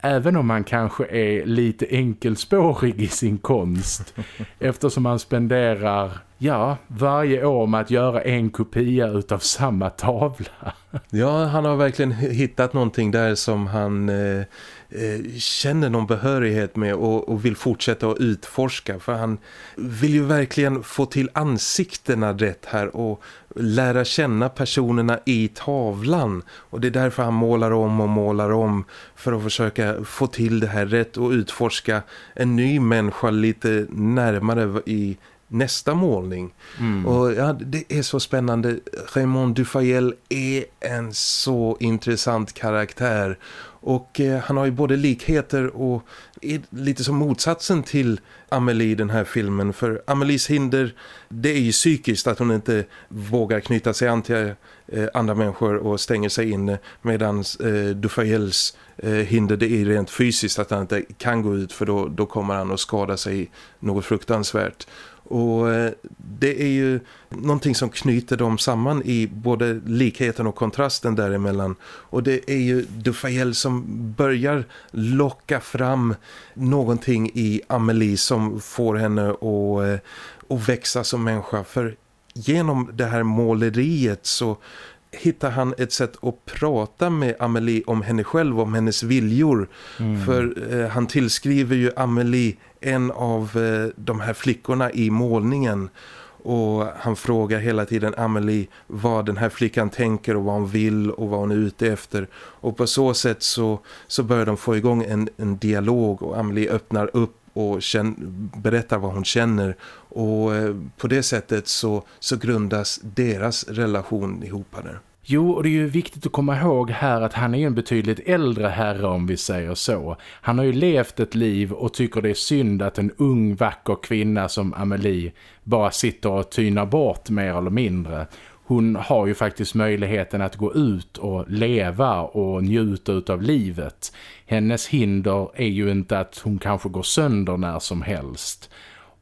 Även om han kanske är lite enkelspårig i sin konst. <laughs> eftersom han spenderar, ja, varje år med att göra en kopia utav samma tavla. ja, han har verkligen hittat någonting där som han eh, känner någon behörighet med och, och, vill fortsätta att utforska. För han vill ju verkligen få till ansiktena rätt här och lära känna personerna i tavlan. Och det är därför han målar om och målar om för att försöka få till det här rätt och utforska en ny människa lite närmare i nästa målning. Mm. Och ja, det är så spännande. Raymond Dufayel är en så intressant karaktär. Och eh, han har ju både likheter och är lite som motsatsen till Amelie i den här filmen. För Amelies hinder, det är ju psykiskt att hon inte vågar knyta sig an till eh, andra människor och stänger sig in. Medan eh, Dufayels eh, hinder, det är rent fysiskt att han inte kan gå ut för då, då kommer han att skada sig något fruktansvärt. Och eh, det är ju någonting som knyter dem samman i både likheten och kontrasten däremellan. Och det är ju Dufayel som börjar locka fram någonting i Amelie som får henne att, eh, att växa som människa. För genom det här måleriet så hittar han ett sätt att prata med Amelie om henne själv, om hennes viljor. Mm. För eh, han tillskriver ju Amelie en av eh, de här flickorna i målningen. Och han frågar hela tiden Amelie vad den här flickan tänker och vad hon vill och vad hon är ute efter. Och på så sätt så, så börjar de få igång en, en dialog och Amelie öppnar upp och känn, berättar vad hon känner och eh, på det sättet så, så grundas deras relation ihop här. Jo, och det är ju viktigt att komma ihåg här att han är en betydligt äldre herre om vi säger så. Han har ju levt ett liv och tycker det är synd att en ung vacker kvinna som Amelie bara sitter och tynar bort mer eller mindre. Hon har ju faktiskt möjligheten att gå ut och leva och njuta av livet. Hennes hinder är ju inte att hon kanske går sönder när som helst.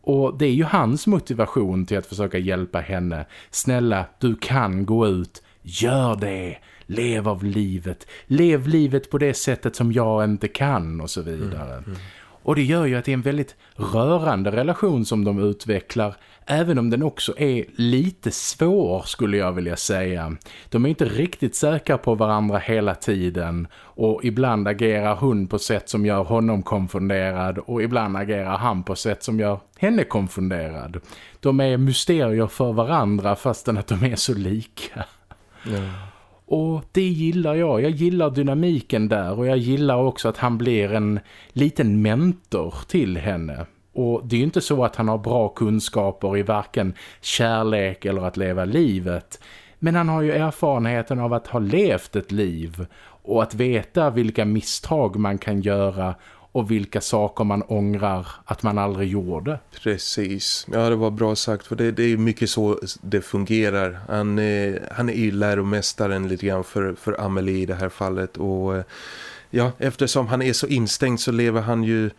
Och det är ju hans motivation till att försöka hjälpa henne. Snälla, du kan gå ut. Gör det. Lev av livet. Lev livet på det sättet som jag inte kan och så vidare. Mm, mm. Och det gör ju att det är en väldigt rörande relation som de utvecklar Även om den också är lite svår skulle jag vilja säga. De är inte riktigt säkra på varandra hela tiden och ibland agerar hon på sätt som gör honom konfunderad och ibland agerar han på sätt som gör henne konfunderad. De är mysterier för varandra fastän att de är så lika. Och det gillar jag. Jag gillar dynamiken där och jag gillar också att han blir en liten mentor till henne. Och det är ju inte så att han har bra kunskaper i varken kärlek eller att leva livet. Men han har ju erfarenheten av att ha levt ett liv och att veta vilka misstag man kan göra och vilka saker man ångrar att man aldrig gjorde. Precis, ja det var bra sagt för det, det är mycket så det fungerar. Han, eh, han är ju läromästaren lite grann för, för Amelie i det här fallet och eh, ja, eftersom han är så instängd så lever han ju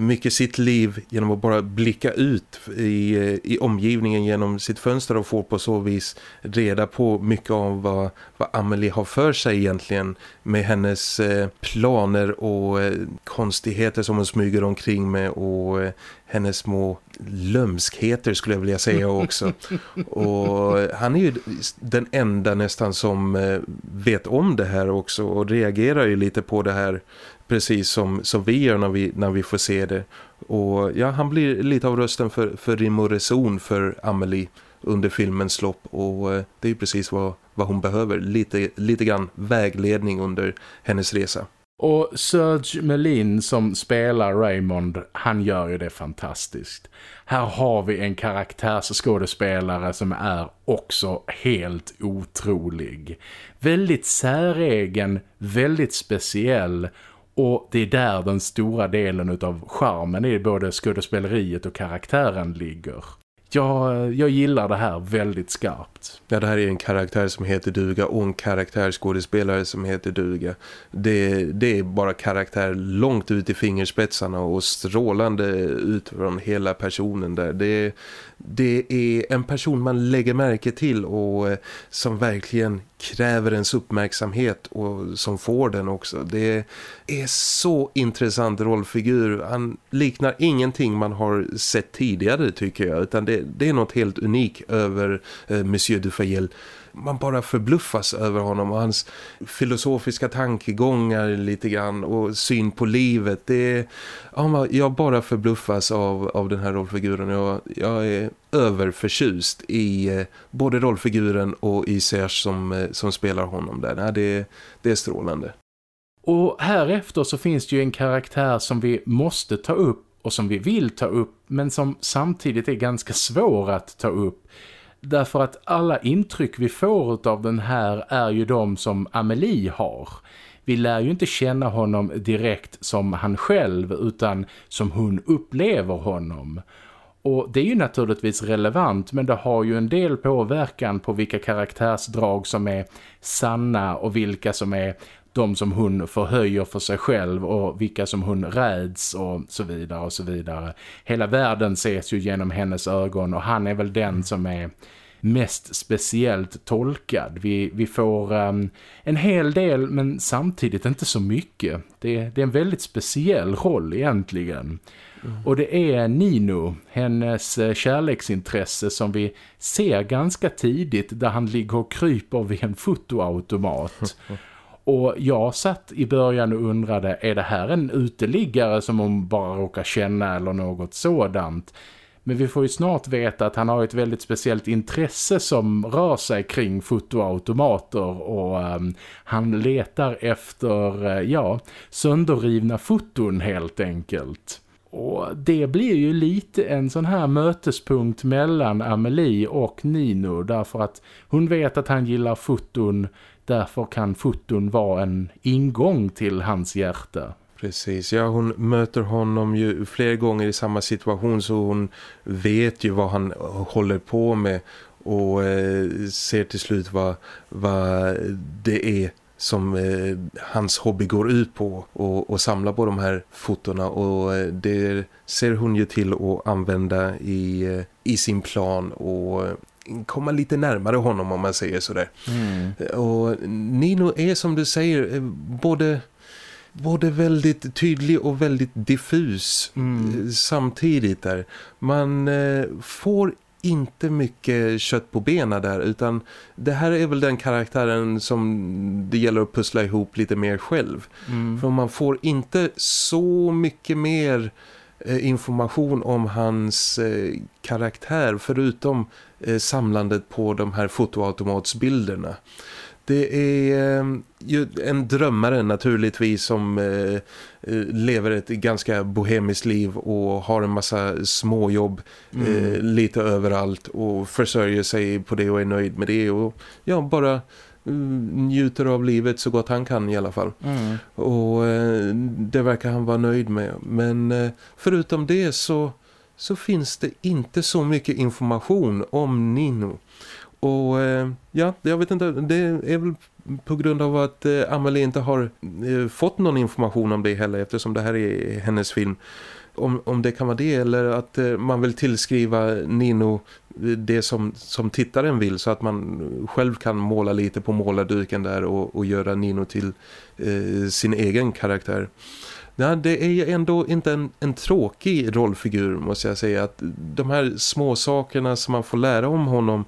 mycket sitt liv genom att bara blicka ut i, eh, i omgivningen genom sitt fönster och få på så vis reda på mycket om vad, vad Amelie har för sig egentligen med hennes eh, planer och eh, konstigheter som hon smyger omkring med och eh, hennes små lömskheter skulle jag vilja säga <laughs> också. och han är ju den enda nästan som eh, vet om det här också och reagerar ju lite på det här precis som, som vi gör när vi, när vi får se det. Och ja, han blir lite av rösten för, för rim och reson för Amelie under filmens lopp och eh, det är precis vad, vad hon behöver. Lite, lite grann vägledning under hennes resa. Och Serge Melin som spelar Raymond, han gör ju det fantastiskt. Här har vi en karaktärsskådespelare som är också helt otrolig. Väldigt säregen, väldigt speciell och det är där den stora delen av charmen i både skådespeleriet och karaktären ligger. jag, jag gillar det här väldigt skarpt. Ja, det här är en karaktär som heter duga och en karaktärskådespelare som heter duga. Det, det är bara karaktär långt ut i fingerspetsarna och strålande ut från hela personen där. Det, det är en person man lägger märke till och eh, som verkligen kräver ens uppmärksamhet och som får den också. Det är så intressant rollfigur. Han liknar ingenting man har sett tidigare tycker jag utan det, det är något helt unikt över eh, Monsieur Dufayel man bara förbluffas över honom och hans filosofiska tankegångar lite grann och syn på livet. Det är, ja, jag bara förbluffas av, av den här rollfiguren. Jag, jag är överförtjust i eh, både rollfiguren och i Serge som, eh, som spelar honom där. Ja, det, det är strålande. Och här efter så finns det ju en karaktär som vi måste ta upp och som vi vill ta upp men som samtidigt är ganska svår att ta upp. Därför att alla intryck vi får av den här är ju de som Amelie har. Vi lär ju inte känna honom direkt som han själv utan som hon upplever honom. Och det är ju naturligtvis relevant men det har ju en del påverkan på vilka karaktärsdrag som är sanna och vilka som är de som hon förhöjer för sig själv och vilka som hon räds och så vidare och så vidare. Hela världen ses ju genom hennes ögon och han är väl den som är mest speciellt tolkad. Vi, vi får um, en hel del men samtidigt inte så mycket. Det, det är en väldigt speciell roll egentligen. Mm. Och det är Nino, hennes eh, kärleksintresse som vi ser ganska tidigt där han ligger och kryper vid en fotoautomat. <laughs> Och jag satt i början och undrade, är det här en uteliggare som hon bara råkar känna eller något sådant? Men vi får ju snart veta att han har ett väldigt speciellt intresse som rör sig kring fotoautomater och um, han letar efter, uh, ja, sönderrivna foton helt enkelt. Och det blir ju lite en sån här mötespunkt mellan Amelie och Nino därför att hon vet att han gillar foton Därför kan foton vara en ingång till hans hjärta. Precis, ja hon möter honom ju fler gånger i samma situation så hon vet ju vad han håller på med och eh, ser till slut vad, vad det är som eh, hans hobby går ut på och, och samla på de här fotona och eh, det ser hon ju till att använda i, eh, i sin plan och komma lite närmare honom om man säger sådär. Mm. Och Nino är som du säger eh, både både väldigt tydlig och väldigt diffus mm. Eh, samtidigt där. Man eh, får inte mycket kött på benen där utan det här är väl den karaktären som det gäller att pussla ihop lite mer själv. Mm. För man får inte så mycket mer information om hans karaktär förutom samlandet på de här fotoautomatsbilderna. Det är eh, ju en drömmare naturligtvis som eh, eh, lever ett ganska bohemiskt liv och har en massa småjobb mm. eh, lite överallt och försörjer sig på det och är nöjd med det och ja, bara mm, njuter av livet så gott han kan i alla fall. Mm. Och eh, det verkar han vara nöjd med. Men eh, förutom det så, så finns det inte så mycket information om Nino. Och eh, ja, jag vet inte, det är väl på grund av att eh, Amelie inte har eh, fått någon information om det heller eftersom det här är hennes film. Om, om det kan vara det eller att man vill tillskriva Nino det som, som tittaren vill så att man själv kan måla lite på målarduken där och, och göra Nino till eh, sin egen karaktär. Nej, det är ju ändå inte en, en tråkig rollfigur måste jag säga. Att de här små sakerna som man får lära om honom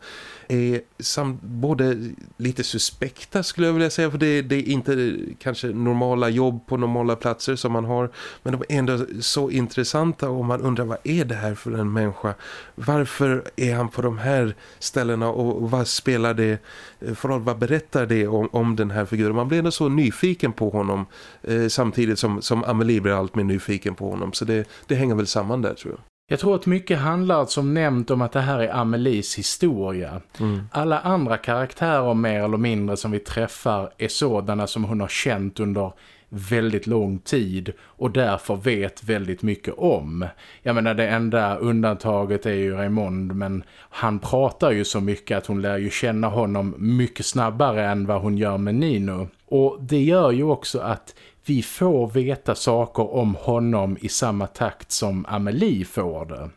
är samt både lite suspekta skulle jag vilja säga för det, det, är inte kanske normala jobb på normala platser som man har men de är ändå så intressanta och man undrar vad är det här för en människa? Varför är han på de här ställena och vad spelar det eh, för roll, vad berättar det om, om den här figuren? Man blir ändå så nyfiken på honom eh, samtidigt som, som Amelie blir allt mer nyfiken på honom. Så det, det hänger väl samman där tror jag jag tror att mycket handlar som nämnt om att det här är Amelies historia. Mm. Alla andra karaktärer mer eller mindre som vi träffar är sådana som hon har känt under väldigt lång tid och därför vet väldigt mycket om. Jag menar det enda undantaget är ju Raymond men han pratar ju så mycket att hon lär ju känna honom mycket snabbare än vad hon gör med Nino. Och det gör ju också att vi får veta saker om honom i samma takt som Amelie får det.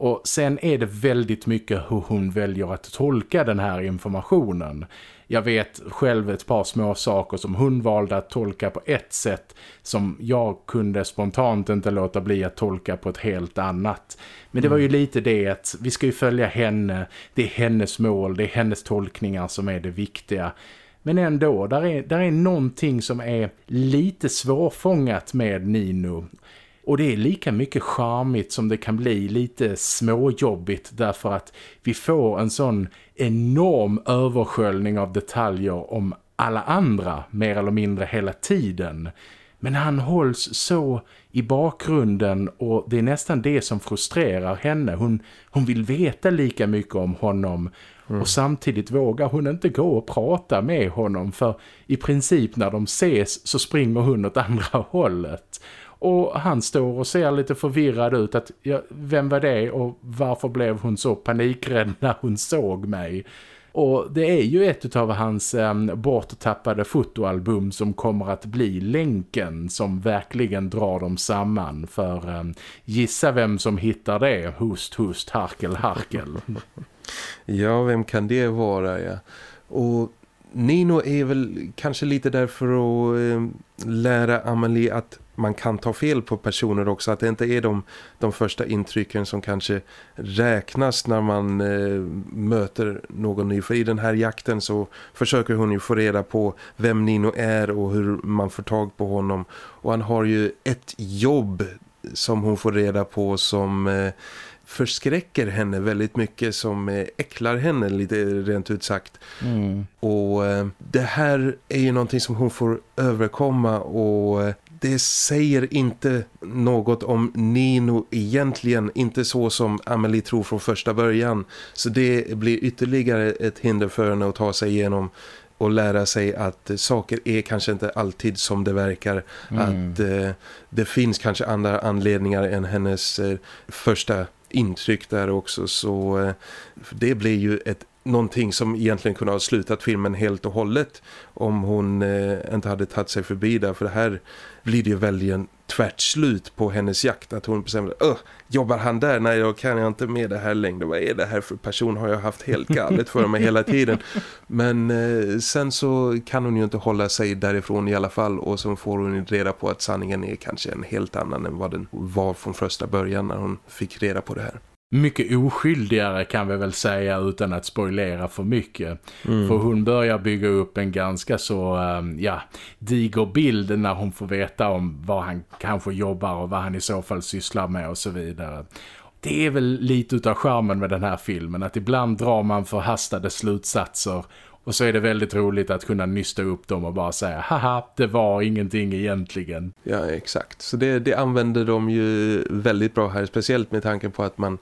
Och sen är det väldigt mycket hur hon väljer att tolka den här informationen. Jag vet själv ett par små saker som hon valde att tolka på ett sätt som jag kunde spontant inte låta bli att tolka på ett helt annat. Men det var ju mm. lite det att vi ska ju följa henne, det är hennes mål, det är hennes tolkningar som är det viktiga. Men ändå, där är, där är någonting som är lite svårfångat med Nino. Och det är lika mycket charmigt som det kan bli lite småjobbigt därför att vi får en sån enorm översköljning av detaljer om alla andra mer eller mindre hela tiden. Men han hålls så i bakgrunden och det är nästan det som frustrerar henne. Hon, hon vill veta lika mycket om honom mm. och samtidigt vågar hon inte gå och prata med honom för i princip när de ses så springer hon åt andra <laughs> hållet. Och han står och ser lite förvirrad ut att ja, vem var det och varför blev hon så panikrädd när hon såg mig? Och det är ju ett av hans eh, borttappade fotoalbum som kommer att bli länken som verkligen drar dem samman. För eh, gissa vem som hittar det? host, host, harkel, harkel. <laughs> ja, vem kan det vara? Ja. Och Nino är väl kanske lite där för att eh, lära Amelie att man kan ta fel på personer också. Att det inte är de, de första intrycken som kanske räknas när man eh, möter någon ny. För i den här jakten så försöker hon ju få reda på vem Nino är och hur man får tag på honom. Och han har ju ett jobb som hon får reda på som... Eh, förskräcker henne väldigt mycket som eh, äcklar henne lite rent ut sagt. Mm. Och eh, det här är ju någonting som hon får överkomma och eh, det säger inte något om Nino egentligen, inte så som Amelie tror från första början. Så det blir ytterligare ett hinder för henne att ta sig igenom och lära sig att saker är kanske inte alltid som det verkar. Mm. Att eh, det finns kanske andra anledningar än hennes eh, första intryck där också. Så eh, det blir ju ett någonting som egentligen kunde ha slutat filmen helt och hållet om hon eh, inte hade tagit sig förbi där. För det här blir det ju väldigt tvärt slut på hennes jakt. Att hon bestämmer, Öh, jobbar han där? Nej, då kan jag inte med det här längre. Vad är det här för person? Har jag haft helt galet för mig hela tiden? <laughs> Men eh, sen så kan hon ju inte hålla sig därifrån i alla fall. Och så får hon reda på att sanningen är kanske en helt annan än vad den var från första början när hon fick reda på det här mycket oskyldigare kan vi väl säga utan att spoilera för mycket. Mm. För hon börjar bygga upp en ganska så um, ja, diger bild när hon får veta om vad han kanske jobbar och vad han i så fall sysslar med och så vidare. Det är väl lite utav charmen med den här filmen att ibland drar man förhastade slutsatser och så är det väldigt roligt att kunna nysta upp dem och bara säga haha, det var ingenting egentligen. Ja, exakt. Så det, det använder de ju väldigt bra här, speciellt med tanke på att man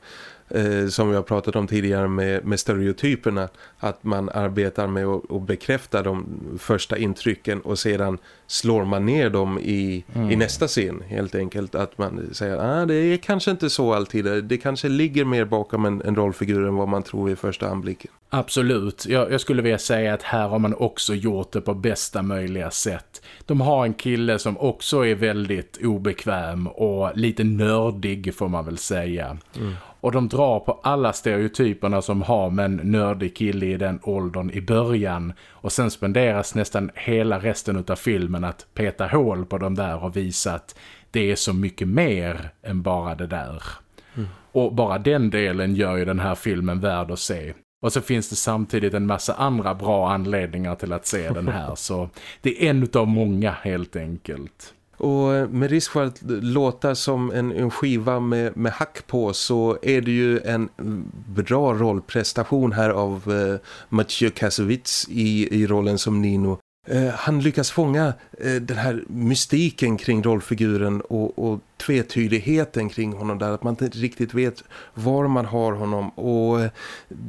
eh, som vi har pratat om tidigare med, med stereotyperna att man arbetar med att, bekräfta de första intrycken och sedan slår man ner dem i, mm. i nästa scen helt enkelt att man säger att ah, det är kanske inte så alltid det kanske ligger mer bakom en, en rollfigur än vad man tror i första anblicken. Absolut, jag, jag, skulle vilja säga att här har man också gjort det på bästa möjliga sätt. De har en kille som också är väldigt obekväm och lite nördig får man väl säga. Mm. Och de drar på alla stereotyperna som har med en nördig kille i den åldern i början. Och sen spenderas nästan hela resten av filmen att peta hål på dem där och visa att det är så mycket mer än bara det där. Mm. Och bara den delen gör ju den här filmen värd att se. Och så finns det samtidigt en massa andra bra anledningar till att se den här. <laughs> Så det är en av många helt enkelt. Och med risk för att låta som en, en skiva med, med hack på så är det ju en bra rollprestation här av eh, Mathieu Kassovitz i, i rollen som Nino. Eh, han lyckas fånga eh, den här mystiken kring rollfiguren och, och tvetydigheten kring honom där. Att man inte riktigt vet var man har honom. Och eh,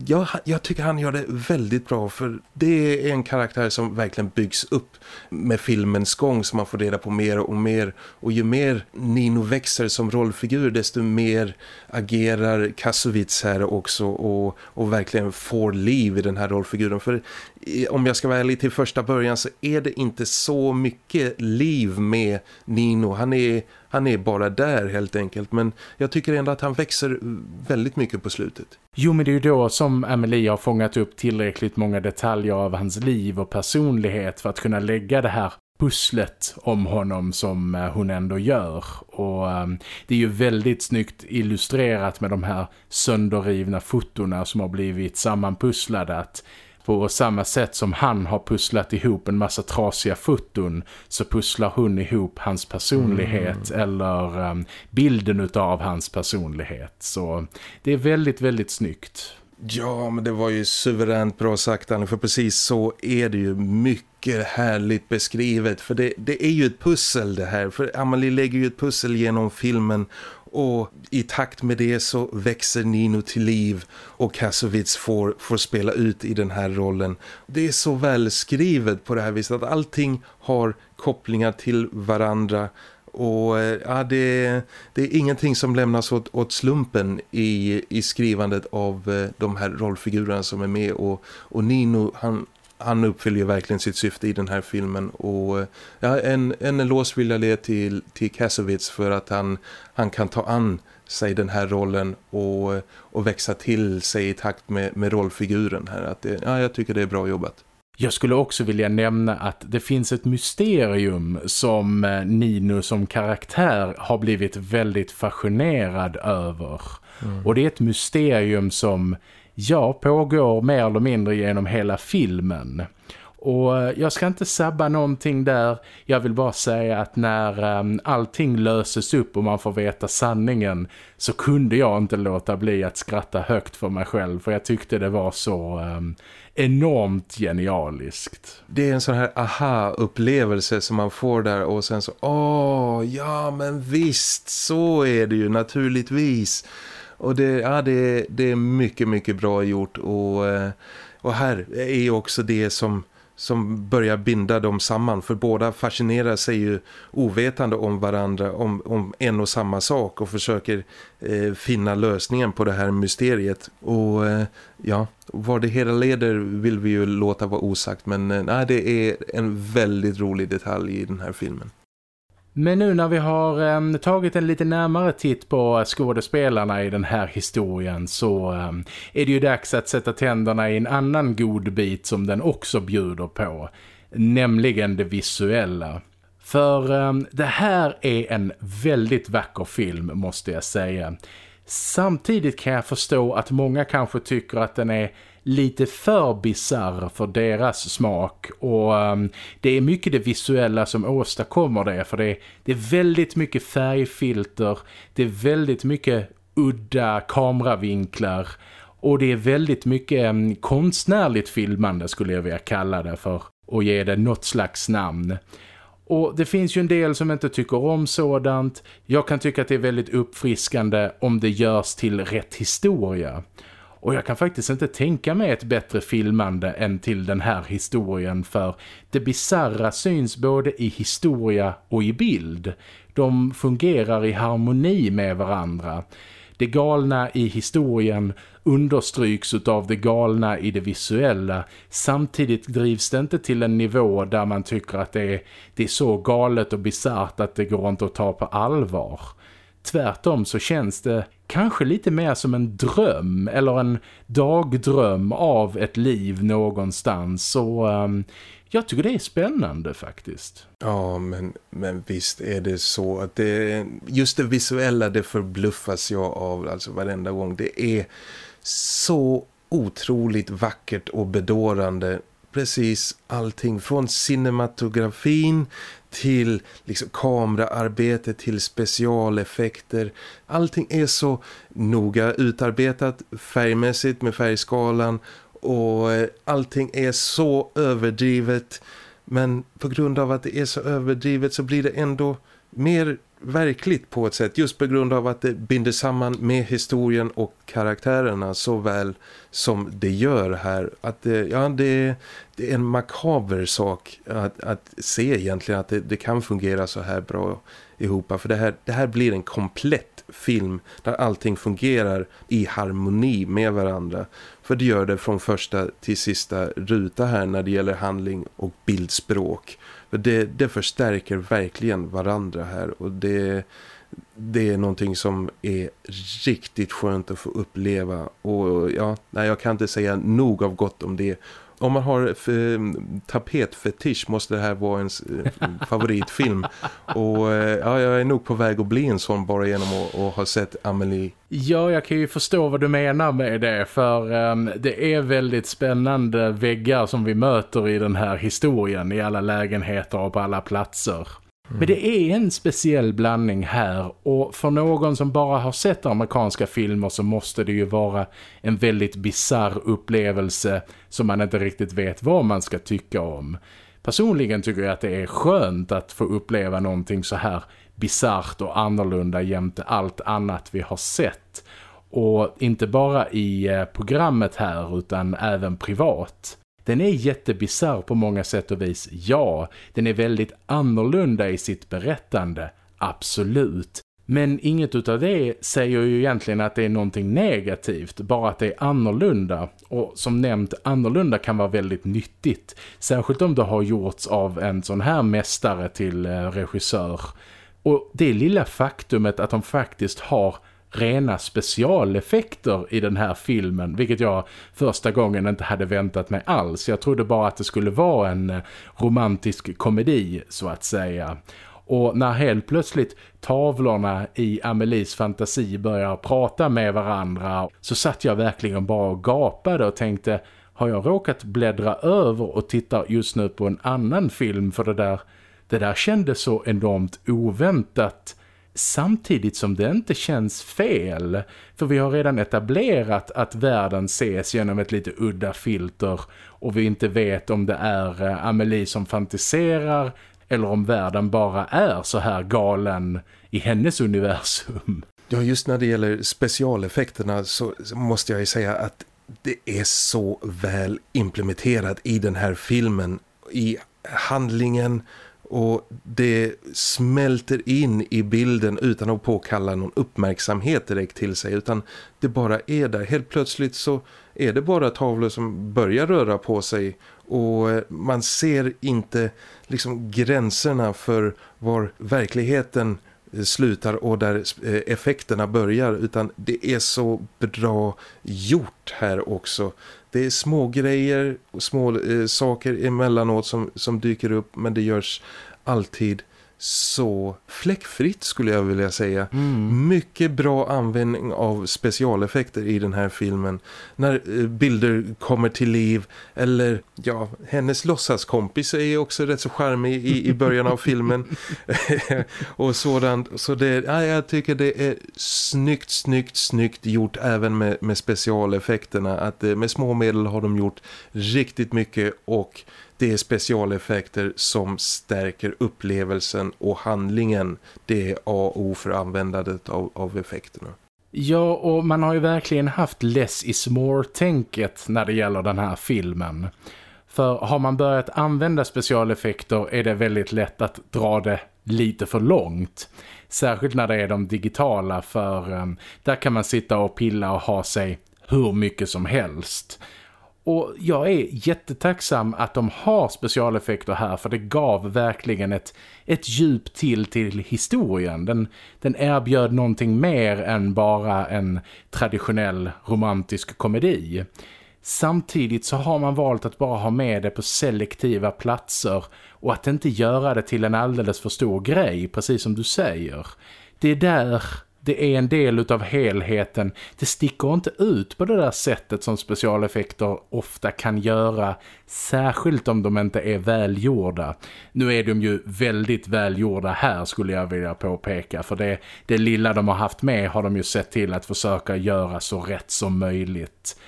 jag, jag tycker han gör det väldigt bra för det är en karaktär som verkligen byggs upp med filmens gång som man får reda på mer och mer. Och ju mer Nino växer som rollfigur desto mer agerar Kassovitz här också och, och verkligen får liv i den här rollfiguren. För eh, om jag ska vara ärlig till första början så är det inte så mycket liv med Nino. Han är, han är bara där helt enkelt. Men jag tycker ändå att han växer eh, väldigt mycket på slutet. Jo men det är ju då som Amelie har fångat upp tillräckligt många detaljer av hans liv och personlighet för att kunna lägga det här pusslet om honom som eh, hon ändå gör. Och um, det är ju väldigt snyggt illustrerat med de här sönderrivna fotorna som har blivit sammanpusslade att på samma sätt som han har pusslat ihop en massa trasiga foton så pusslar hon ihop hans personlighet mm. eller um, bilden av hans personlighet. Så det är väldigt, väldigt snyggt. Ja, men det var ju suveränt bra sagt Annie, för precis så är det ju mycket härligt beskrivet. För det, det är ju ett pussel det här, för Amelie lägger ju ett pussel genom filmen och i takt med det så växer Nino till liv och Kassovitz får, får spela ut i den här rollen. Det är så välskrivet på det här viset att allting har kopplingar till varandra och eh, ja, det, det är ingenting som lämnas åt, åt slumpen i, i skrivandet av eh, de här rollfigurerna som är med och, och Nino han, han uppfyller ju verkligen sitt syfte i den här filmen och ja, en, en eloge vill jag ge till, till Kassovitz för att han, han kan ta an sig den här rollen och, och växa till sig i takt med, med rollfiguren här. Att det, ja, jag tycker det är bra jobbat. Jag skulle också vilja nämna att det finns ett mysterium som eh, Nino som karaktär har blivit väldigt fascinerad över. Mm. Och det är ett mysterium som ja, pågår mer eller mindre genom hela filmen. Och eh, jag ska inte sabba någonting där. Jag vill bara säga att när um, allting löses upp och man får veta sanningen så kunde jag inte låta bli att skratta högt för mig själv. För jag tyckte det var så um, enormt genialiskt. Det är en sån här aha-upplevelse som man får där och sen så, åh, ja men visst, så är det ju naturligtvis. Och det, ja, det, det är mycket, mycket bra gjort. Och, eh, och här är ju också det som som börjar binda dem samman. För båda fascinerar sig ju ovetande om varandra om, om en och samma sak och försöker eh, finna lösningen på det här mysteriet. Och eh, ja, var det hela leder vill vi ju låta vara osagt. Men eh, nej, det är en väldigt rolig detalj i den här filmen. Men nu när vi har um, tagit en lite närmare titt på skådespelarna i den här historien så um, är det ju dags att sätta tänderna i en annan god bit som den också bjuder på. Nämligen det visuella. För um, det här är en väldigt vacker film måste jag säga. Samtidigt kan jag förstå att många kanske tycker att den är lite för bizarr för deras smak och um, det är mycket det visuella som åstadkommer det för det är, det är väldigt mycket färgfilter, det är väldigt mycket udda kameravinklar och det är väldigt mycket um, konstnärligt filmande skulle jag vilja kalla det för att ge det något slags namn. Och det finns ju en del som inte tycker om sådant. Jag kan tycka att det är väldigt uppfriskande om det görs till rätt historia. Och jag kan faktiskt inte tänka mig ett bättre filmande än till den här historien för det bizarra syns både i historia och i bild. De fungerar i harmoni med varandra. Det galna i historien understryks av det galna i det visuella. Samtidigt drivs det inte till en nivå där man tycker att det är, det är så galet och bizart att det går inte att ta på allvar. Tvärtom så känns det kanske lite mer som en dröm eller en dagdröm av ett liv någonstans. Så um, ehm, jag tycker det är spännande faktiskt. Ja, men, men visst är det så att det, just det visuella det förbluffas jag av alltså varenda gång. Det är så otroligt vackert och bedårande precis allting från cinematografin till liksom kameraarbete till specialeffekter. Allting är så noga utarbetat färgmässigt med färgskalan och eh, allting är så överdrivet men på grund av att det är så överdrivet så blir det ändå mer verkligt på ett sätt just på grund av att det binder samman med historien och karaktärerna så väl som det gör här. Att det, ja, det, det är en makaber sak att, att se egentligen att det, det, kan fungera så här bra ihop. För det här, det här blir en komplett film där allting fungerar i harmoni med varandra. För det gör det från första till sista ruta här när det gäller handling och bildspråk. För det, det förstärker verkligen varandra här och det, det är någonting som är riktigt skönt att få uppleva. Och ja, nej, jag kan inte säga nog av gott om det om man har tapetfetisch måste det här vara ens eh, favoritfilm. <laughs> Och eh, ja, jag är nog på väg att bli en sån bara genom att, att ha sett Amelie. Ja, jag kan ju förstå vad du menar med det. För um, det är väldigt spännande väggar som vi möter i den här historien. I alla lägenheter och på alla platser. Mm. Men det är en speciell blandning här och för någon som bara har sett amerikanska filmer så måste det ju vara en väldigt bizarr upplevelse som man inte riktigt vet vad man ska tycka om. Personligen tycker jag att det är skönt att få uppleva någonting så här bizart och annorlunda jämte allt annat vi har sett. Och inte bara i eh, programmet här utan även privat. Den är jättebisarr på många sätt och vis, ja. Den är väldigt annorlunda i sitt berättande, absolut. Men inget utav det säger ju egentligen att det är någonting negativt, bara att det är annorlunda. Och som nämnt, annorlunda kan vara väldigt nyttigt. Särskilt om det har gjorts av en sån här mästare till eh, regissör. Och det lilla faktumet att de faktiskt har rena specialeffekter i den här filmen. Vilket jag första gången inte hade väntat mig alls. Jag trodde bara att det skulle vara en eh, romantisk komedi så att säga. Och när helt plötsligt tavlorna i Amelies fantasi börjar prata med varandra så satt jag verkligen bara och gapade och tänkte har jag råkat bläddra över och titta just nu på en annan film för det där, det där kändes så enormt oväntat samtidigt som det inte känns fel. För vi har redan etablerat att världen ses genom ett lite udda filter och vi inte vet om det är eh, Amelie som fantiserar eller om världen bara är så här galen i hennes universum. Ja, just när det gäller specialeffekterna så måste jag ju säga att det är så väl implementerat i den här filmen. I handlingen och det smälter in i bilden utan att påkalla någon uppmärksamhet direkt till sig utan det bara är där. Helt plötsligt så är det bara tavlor som börjar röra på sig och eh, man ser inte liksom gränserna för var verkligheten eh, slutar och där eh, effekterna börjar utan det är så bra gjort här också. Det är små grejer och små eh, saker emellanåt som, som dyker upp men det görs alltid så fläckfritt skulle jag vilja säga. Mm. Mycket bra användning av specialeffekter i den här filmen. När eh, bilder kommer till liv eller ja, hennes låtsaskompis är också rätt så charmig i, i början av filmen. <laughs> <laughs> och sådant. Så det, ja, jag tycker det är snyggt, snyggt, snyggt gjort även med, med specialeffekterna. Att eh, med små medel har de gjort riktigt mycket och det är specialeffekter som stärker upplevelsen och handlingen. Det är A och O för användandet av, av effekterna. Ja, och man har ju verkligen haft less is more-tänket när det gäller den här filmen. För har man börjat använda specialeffekter är det väldigt lätt att dra det lite för långt. Särskilt när det är de digitala för um, där kan man sitta och pilla och ha sig hur mycket som helst. Och jag är jättetacksam att de har specialeffekter här för det gav verkligen ett, ett djup till till historien. Den, den erbjöd någonting mer än bara en traditionell romantisk komedi. Samtidigt så har man valt att bara ha med det på selektiva platser och att inte göra det till en alldeles för stor grej, precis som du säger. Det är där det är en del av helheten. Det sticker inte ut på det där sättet som specialeffekter ofta kan göra. Särskilt om de inte är välgjorda. Nu är de ju väldigt välgjorda här skulle jag vilja påpeka. För det, det lilla de har haft med har de ju sett till att försöka göra så rätt som möjligt.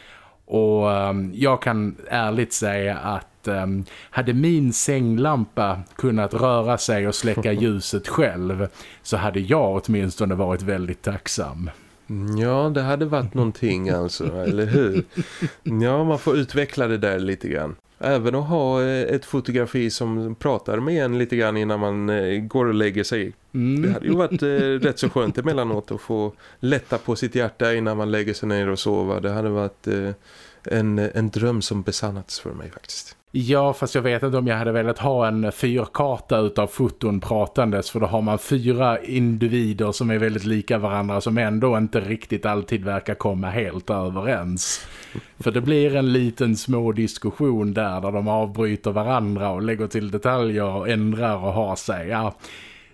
Och um, jag kan ärligt säga att att um, hade min sänglampa kunnat röra sig och släcka <laughs> ljuset själv så hade jag åtminstone varit väldigt tacksam. Ja, det hade varit någonting alltså, <laughs> eller hur? Ja, man får utveckla det där lite grann. Även att ha eh, ett fotografi som pratar med en lite grann innan man eh, går och lägger sig. Mm. Det hade ju varit eh, rätt så skönt emellanåt att få lätta på sitt hjärta innan man lägger sig ner och sova. Det hade varit en, en dröm som besannats för mig faktiskt. Ja, fast jag vet inte om jag hade velat ha en fyrkarta utav foton pratandes för då har man fyra individer som är väldigt lika varandra som ändå inte riktigt alltid verkar komma helt överens. För det blir en liten små diskussion där där de avbryter varandra och lägger till detaljer och ändrar och har sig. Ja,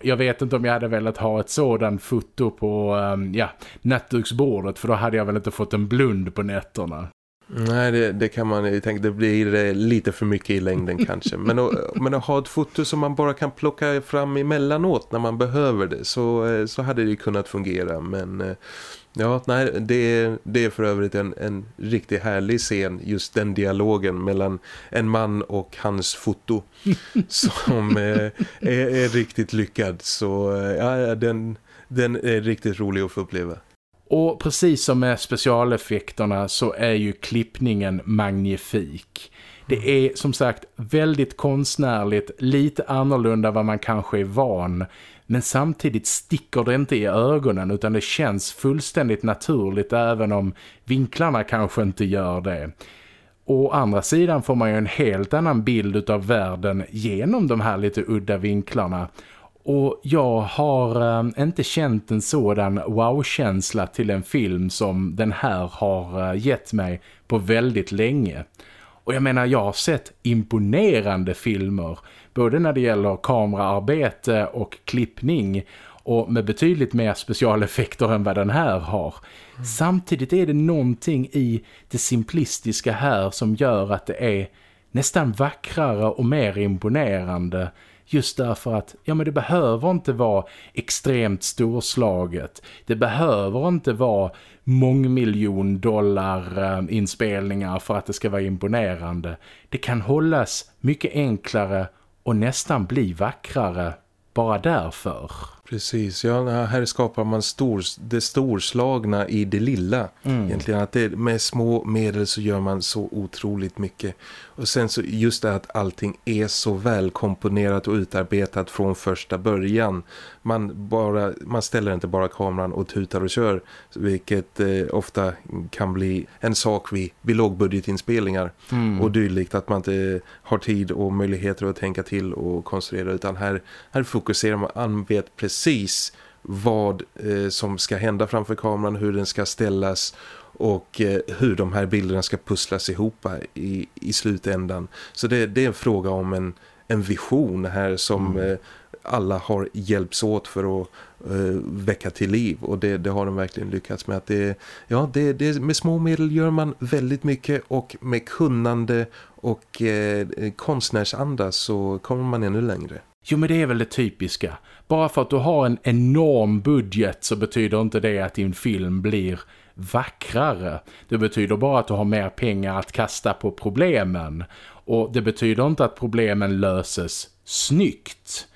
jag vet inte om jag hade velat ha ett sådant foto på ehm, ja, nattduksbordet för då hade jag väl inte fått en blund på nätterna. Nej, det, det, kan man ju tänka. Det blir eh, lite för mycket i längden <laughs> kanske. Men att, men att ha ett foto som man bara kan plocka fram emellanåt när man behöver det så, eh, så hade det kunnat fungera. Men eh, ja, nej, det, det är för övrigt en, en riktigt härlig scen. Just den dialogen mellan en man och hans foto <laughs> som är, är, riktigt lyckad. Så ja, den, den är riktigt rolig att få uppleva. Och precis som med specialeffekterna så är ju klippningen magnifik. Det är som sagt väldigt konstnärligt, lite annorlunda vad man kanske är van. Men samtidigt sticker det inte i ögonen utan det känns fullständigt naturligt även om vinklarna kanske inte gör det. Å andra sidan får man ju en helt annan bild av världen genom de här lite udda vinklarna. Och jag har eh, inte känt en sådan wow-känsla till en film som den här har eh, gett mig på väldigt länge. Och jag menar, jag har sett imponerande filmer, både när det gäller kameraarbete och klippning och med betydligt mer specialeffekter än vad den här har. Mm. Samtidigt är det någonting i det simplistiska här som gör att det är nästan vackrare och mer imponerande Just därför att ja, men det behöver inte vara extremt storslaget. Det behöver inte vara mångmiljon dollar eh, inspelningar för att det ska vara imponerande. Det kan hållas mycket enklare och nästan bli vackrare bara därför. Precis, ja här skapar man stor, det storslagna i det lilla. Mm. Egentligen att det, med små medel så gör man så otroligt mycket. Och sen så just det att allting är så väl komponerat och utarbetat från första början. Man, bara, man ställer inte bara kameran och tutar och kör. Vilket eh, ofta kan bli en sak vid, vid lågbudgetinspelningar. Mm. Och dylikt att man inte har tid och möjligheter att tänka till och konstruera. Utan här, här fokuserar man, man vet precis vad eh, som ska hända framför kameran, hur den ska ställas och eh, hur de här bilderna ska pusslas ihop i, i slutändan. Så det, det är en fråga om en, en vision här som mm. eh, alla har hjälps åt för att eh, väcka till liv och det, det, har de verkligen lyckats med. att det, ja, det, det, Med små medel gör man väldigt mycket och med kunnande och eh, konstnärsanda så kommer man ännu längre. Jo men det är väl det typiska. Bara för att du har en enorm budget så betyder inte det att din film blir vackrare. Det betyder bara att du har mer pengar att kasta på problemen. Och det betyder inte att problemen löses snyggt.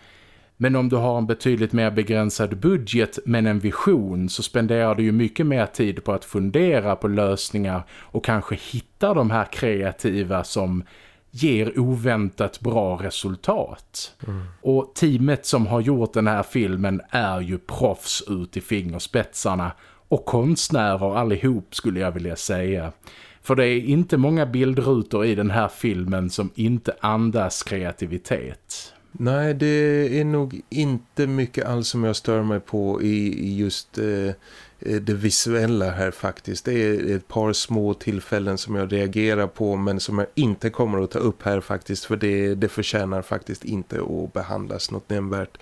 Men om du har en betydligt mer begränsad budget men en vision så spenderar du ju mycket mer tid på att fundera på lösningar och kanske hitta de här kreativa som ger oväntat bra resultat. Mm. Och teamet som har gjort den här filmen är ju proffs ut i fingerspetsarna och konstnärer allihop skulle jag vilja säga. För det är inte många bildrutor i den här filmen som inte andas kreativitet. Nej, det är nog inte mycket alls som jag stör mig på i, just eh, eh, det visuella här faktiskt. Det är ett par små tillfällen som jag reagerar på men som jag inte kommer att ta upp här faktiskt för det, det förtjänar faktiskt inte att behandlas något nämnvärt.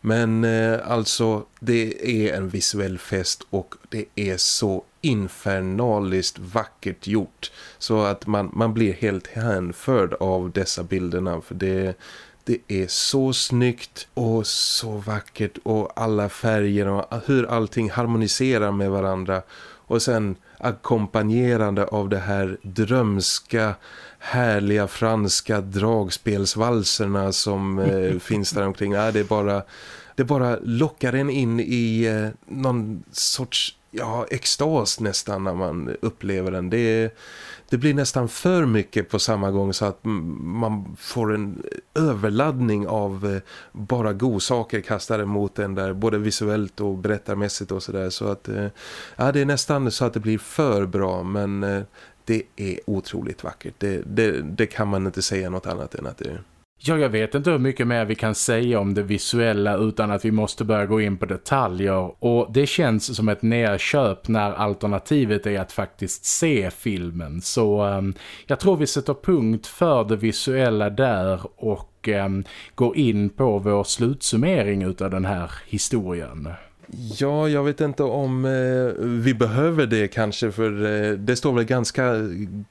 Men eh, alltså det är en visuell fest och det är så infernaliskt vackert gjort så att man, man blir helt hänförd av dessa bilderna för det det är så snyggt och så vackert och alla färger och hur allting harmoniserar med varandra. Och sen ackompanjerande av det här drömska, härliga franska dragspelsvalserna som eh, <laughs> finns där omkring. Ja, det, är bara, det bara lockar en in i eh, någon sorts ja, extas nästan när man upplever den. Det, det blir nästan för mycket på samma gång så att man får en överladdning av eh, bara godsaker kastade mot den där både visuellt och berättarmässigt och sådär så att eh, ja, det är nästan så att det blir för bra men eh, det är otroligt vackert. Det, det, det kan man inte säga något annat än att det är. Ja, jag vet inte hur mycket mer vi kan säga om det visuella utan att vi måste börja gå in på detaljer. Och det känns som ett nerköp när alternativet är att faktiskt se filmen. Så um, jag tror vi sätter punkt för det visuella där och um, går in på vår slutsummering utav den här historien. Ja, jag vet inte om eh, vi behöver det kanske för eh, det står väl ganska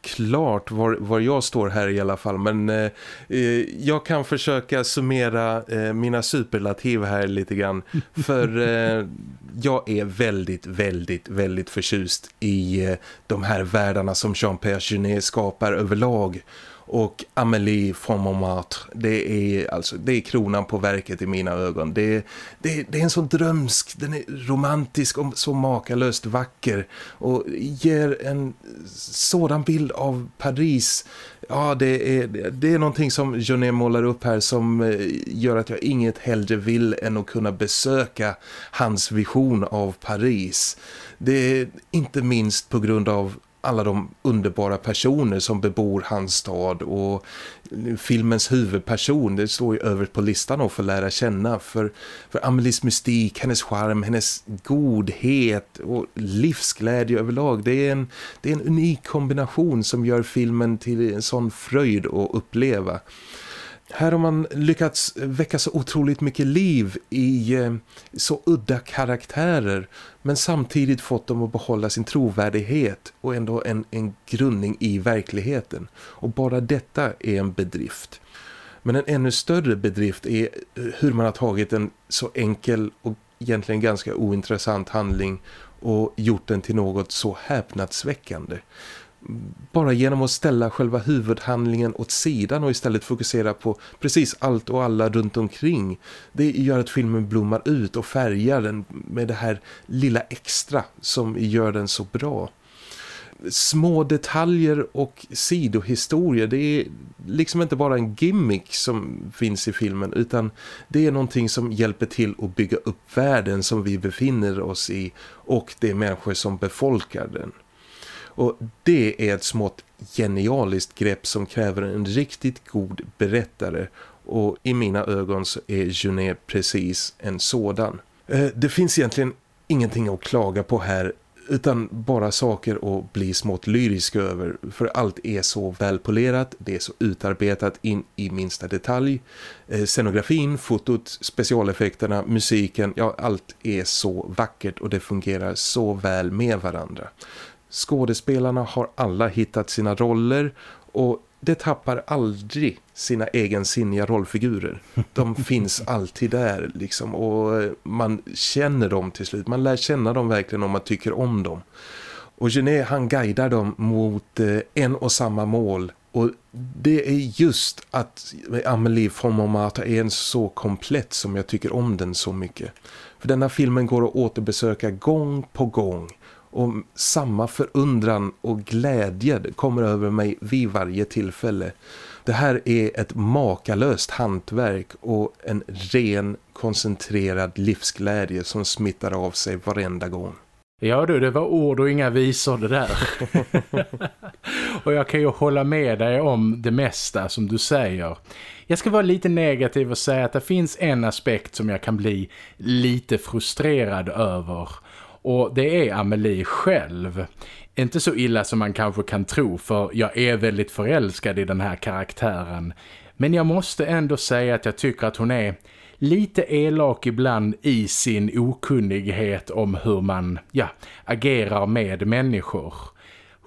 klart var, var jag står här i alla fall. Men eh, eh jag kan försöka summera eh, mina superlativ här lite grann. <laughs> För eh, jag är väldigt, väldigt, väldigt förtjust i de här världarna som Jean-Pierre Genet skapar överlag och Amélie från Montmartre det är, alltså, det är kronan på verket i mina ögon. Det, det, det är en sån drömsk den är romantisk och så makalöst vacker. Och ger en sådan bild av Paris. Ja det är, det är någonting som Jeunet målar upp här som eh, gör att jag inget hellre vill än att kunna besöka hans vision av Paris. Det är inte minst på grund av alla de underbara personer som bebor hans stad och filmens huvudperson, det står ju över på listan att få lära känna för, för Amelies mystik, hennes charm, hennes godhet och livsglädje överlag. Det är, en, det är en unik kombination som gör filmen till en sån fröjd att uppleva. Här har man lyckats väcka så otroligt mycket liv i eh, så udda karaktärer men samtidigt fått dem att behålla sin trovärdighet och ändå en, en grundning i verkligheten. Och bara detta är en bedrift. Men en ännu större bedrift är eh, hur man har tagit en så enkel och egentligen ganska ointressant handling och gjort den till något så häpnadsväckande bara genom att ställa själva huvudhandlingen åt sidan och istället fokusera på precis allt och alla runt omkring. Det gör att filmen blommar ut och färgar den med det här lilla extra som gör den så bra. Små detaljer och sidohistorier, det är liksom inte bara en gimmick som finns i filmen utan det är någonting som hjälper till att bygga upp världen som vi befinner oss i och de människor som befolkar den. Och det är ett smått genialiskt grepp som kräver en riktigt god berättare och i mina ögon så är Junet precis en sådan. Eh, det finns egentligen ingenting att klaga på här utan bara saker att bli smått lyrisk över för allt är så välpolerat, det är så utarbetat in i minsta detalj. Eh, scenografin, fotot, specialeffekterna, musiken, ja allt är så vackert och det fungerar så väl med varandra. Skådespelarna har alla hittat sina roller och det tappar aldrig sina egensinniga rollfigurer. De <laughs> finns alltid där liksom och man känner dem till slut. Man lär känna dem verkligen om man tycker om dem. Och Genet han guidar dem mot eh, en och samma mål och det är just att Amelie von är en så komplett som jag tycker om den så mycket. För denna filmen går att återbesöka gång på gång och samma förundran och glädje kommer över mig vid varje tillfälle. Det här är ett makalöst hantverk och en ren koncentrerad livsglädje som smittar av sig varenda gång. Ja du, det var ord och inga visor det där. <laughs> och jag kan ju hålla med dig om det mesta som du säger. Jag ska vara lite negativ och säga att det finns en aspekt som jag kan bli lite frustrerad över- och det är Amelie själv. Inte så illa som man kanske kan tro för jag är väldigt förälskad i den här karaktären. Men jag måste ändå säga att jag tycker att hon är lite elak ibland i sin okunnighet om hur man ja, agerar med människor.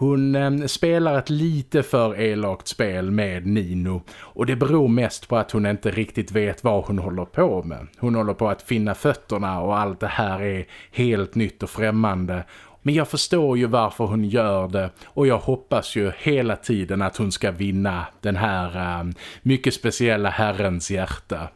Hon eh, spelar ett lite för elakt spel med Nino och det beror mest på att hon inte riktigt vet vad hon håller på med. Hon håller på att finna fötterna och allt det här är helt nytt och främmande Men jag förstår ju varför hon gör det och jag hoppas ju hela tiden att hon ska vinna den här um, mycket speciella herrens hjärta.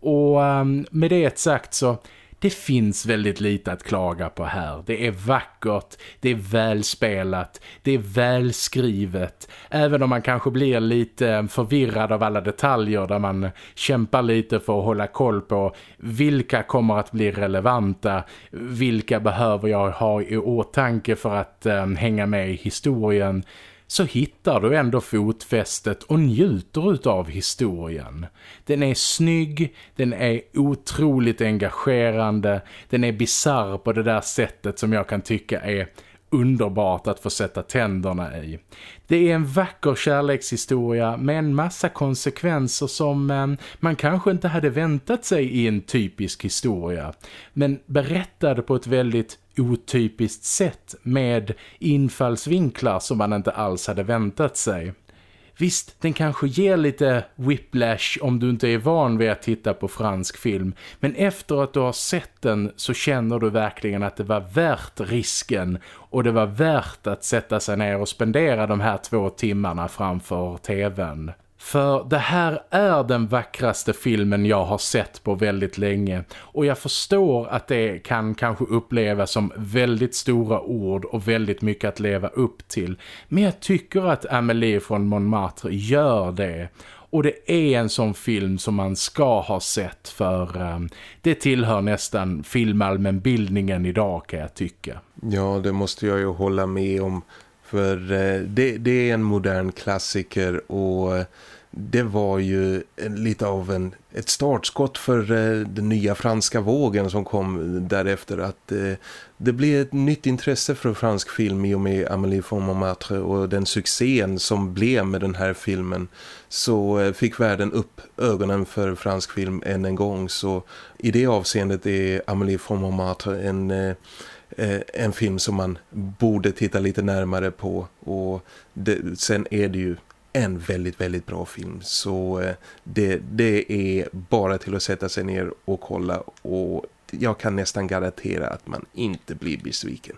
Och um, med det sagt så det finns väldigt lite att klaga på här. Det är vackert, det är välspelat, det är välskrivet. Även om man kanske blir lite förvirrad av alla detaljer där man kämpar lite för att hålla koll på vilka kommer att bli relevanta, vilka behöver jag ha i åtanke för att eh, hänga med i historien så hittar du ändå fotfästet och njuter av historien. Den är snygg, den är otroligt engagerande, den är bizarr på det där sättet som jag kan tycka är underbart att få sätta tänderna i. Det är en vacker kärlekshistoria med en massa konsekvenser som eh, man kanske inte hade väntat sig i en typisk historia. Men berättade på ett väldigt otypiskt sätt med infallsvinklar som man inte alls hade väntat sig. Visst, den kanske ger lite whiplash om du inte är van vid att titta på fransk film. Men efter att du har sett den så känner du verkligen att det var värt risken. Och det var värt att sätta sig ner och spendera de här två timmarna framför tvn. För det här är den vackraste filmen jag har sett på väldigt länge. Och jag förstår att det kan kanske upplevas som väldigt stora ord och väldigt mycket att leva upp till. Men jag tycker att Amelie från Montmartre gör det. Och det är en sån film som man ska ha sett för um, det tillhör nästan filmallmänbildningen idag kan jag tycka. Ja, det måste jag ju hålla med om. För eh, det, det, är en modern klassiker och eh, det var ju lite av en, ett startskott för eh, den nya franska vågen som kom därefter att det blev ett nytt intresse för fransk film i och med Amélie von Montmartre och den succén som blev med den här filmen. Så fick världen upp ögonen för fransk film än en gång. Så i det avseendet är Amélie von Montmartre en Eh, en film som man borde titta lite närmare på och det, sen är det ju en väldigt, väldigt bra film. Så eh, det, det är bara till att sätta sig ner och kolla och jag kan nästan garantera att man inte blir besviken.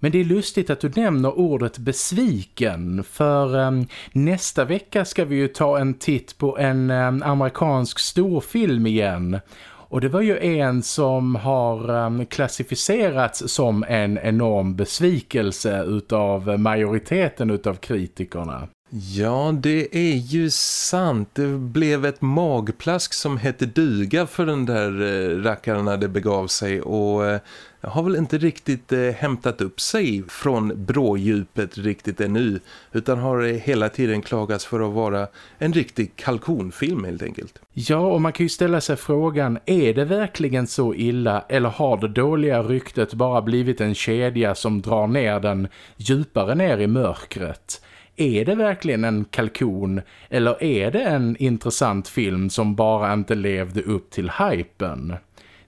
Men det är lustigt att du nämner ordet besviken för um, nästa vecka ska vi ju ta en titt på en um, amerikansk storfilm igen. Och det var ju en som har um, klassificerats som en enorm besvikelse utav majoriteten utav kritikerna. Ja, det är ju sant. Det blev ett magplask som hette duga för den där eh, rackaren när det begav sig och eh, har väl inte riktigt eh, hämtat upp sig från brådjupet riktigt ännu utan har eh, hela tiden klagats för att vara en riktig kalkonfilm helt enkelt. Ja, och man kan ju ställa sig frågan, är det verkligen så illa eller har det dåliga ryktet bara blivit en kedja som drar ner den djupare ner i mörkret? är det verkligen en kalkon eller är det en intressant film som bara inte levde upp till hypen?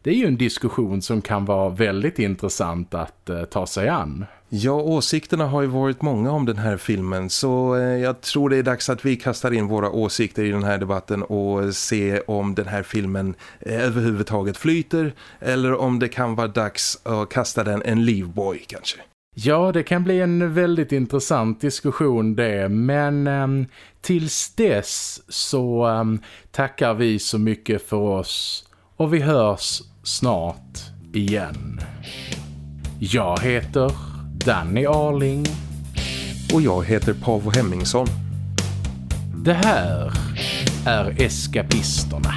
Det är ju en diskussion som kan vara väldigt intressant att uh, ta sig an. Ja, åsikterna har ju varit många om den här filmen så eh, jag tror det är dags att vi kastar in våra åsikter i den här debatten och se om den här filmen eh, överhuvudtaget flyter eller om det kan vara dags att kasta den en livboj kanske. Ja, det kan bli en väldigt intressant diskussion det, men um, tills dess så um, tackar vi så mycket för oss och vi hörs snart igen. Jag heter Danny Arling. Och jag heter Pavo Hemmingsson. Det här är Eskapisterna.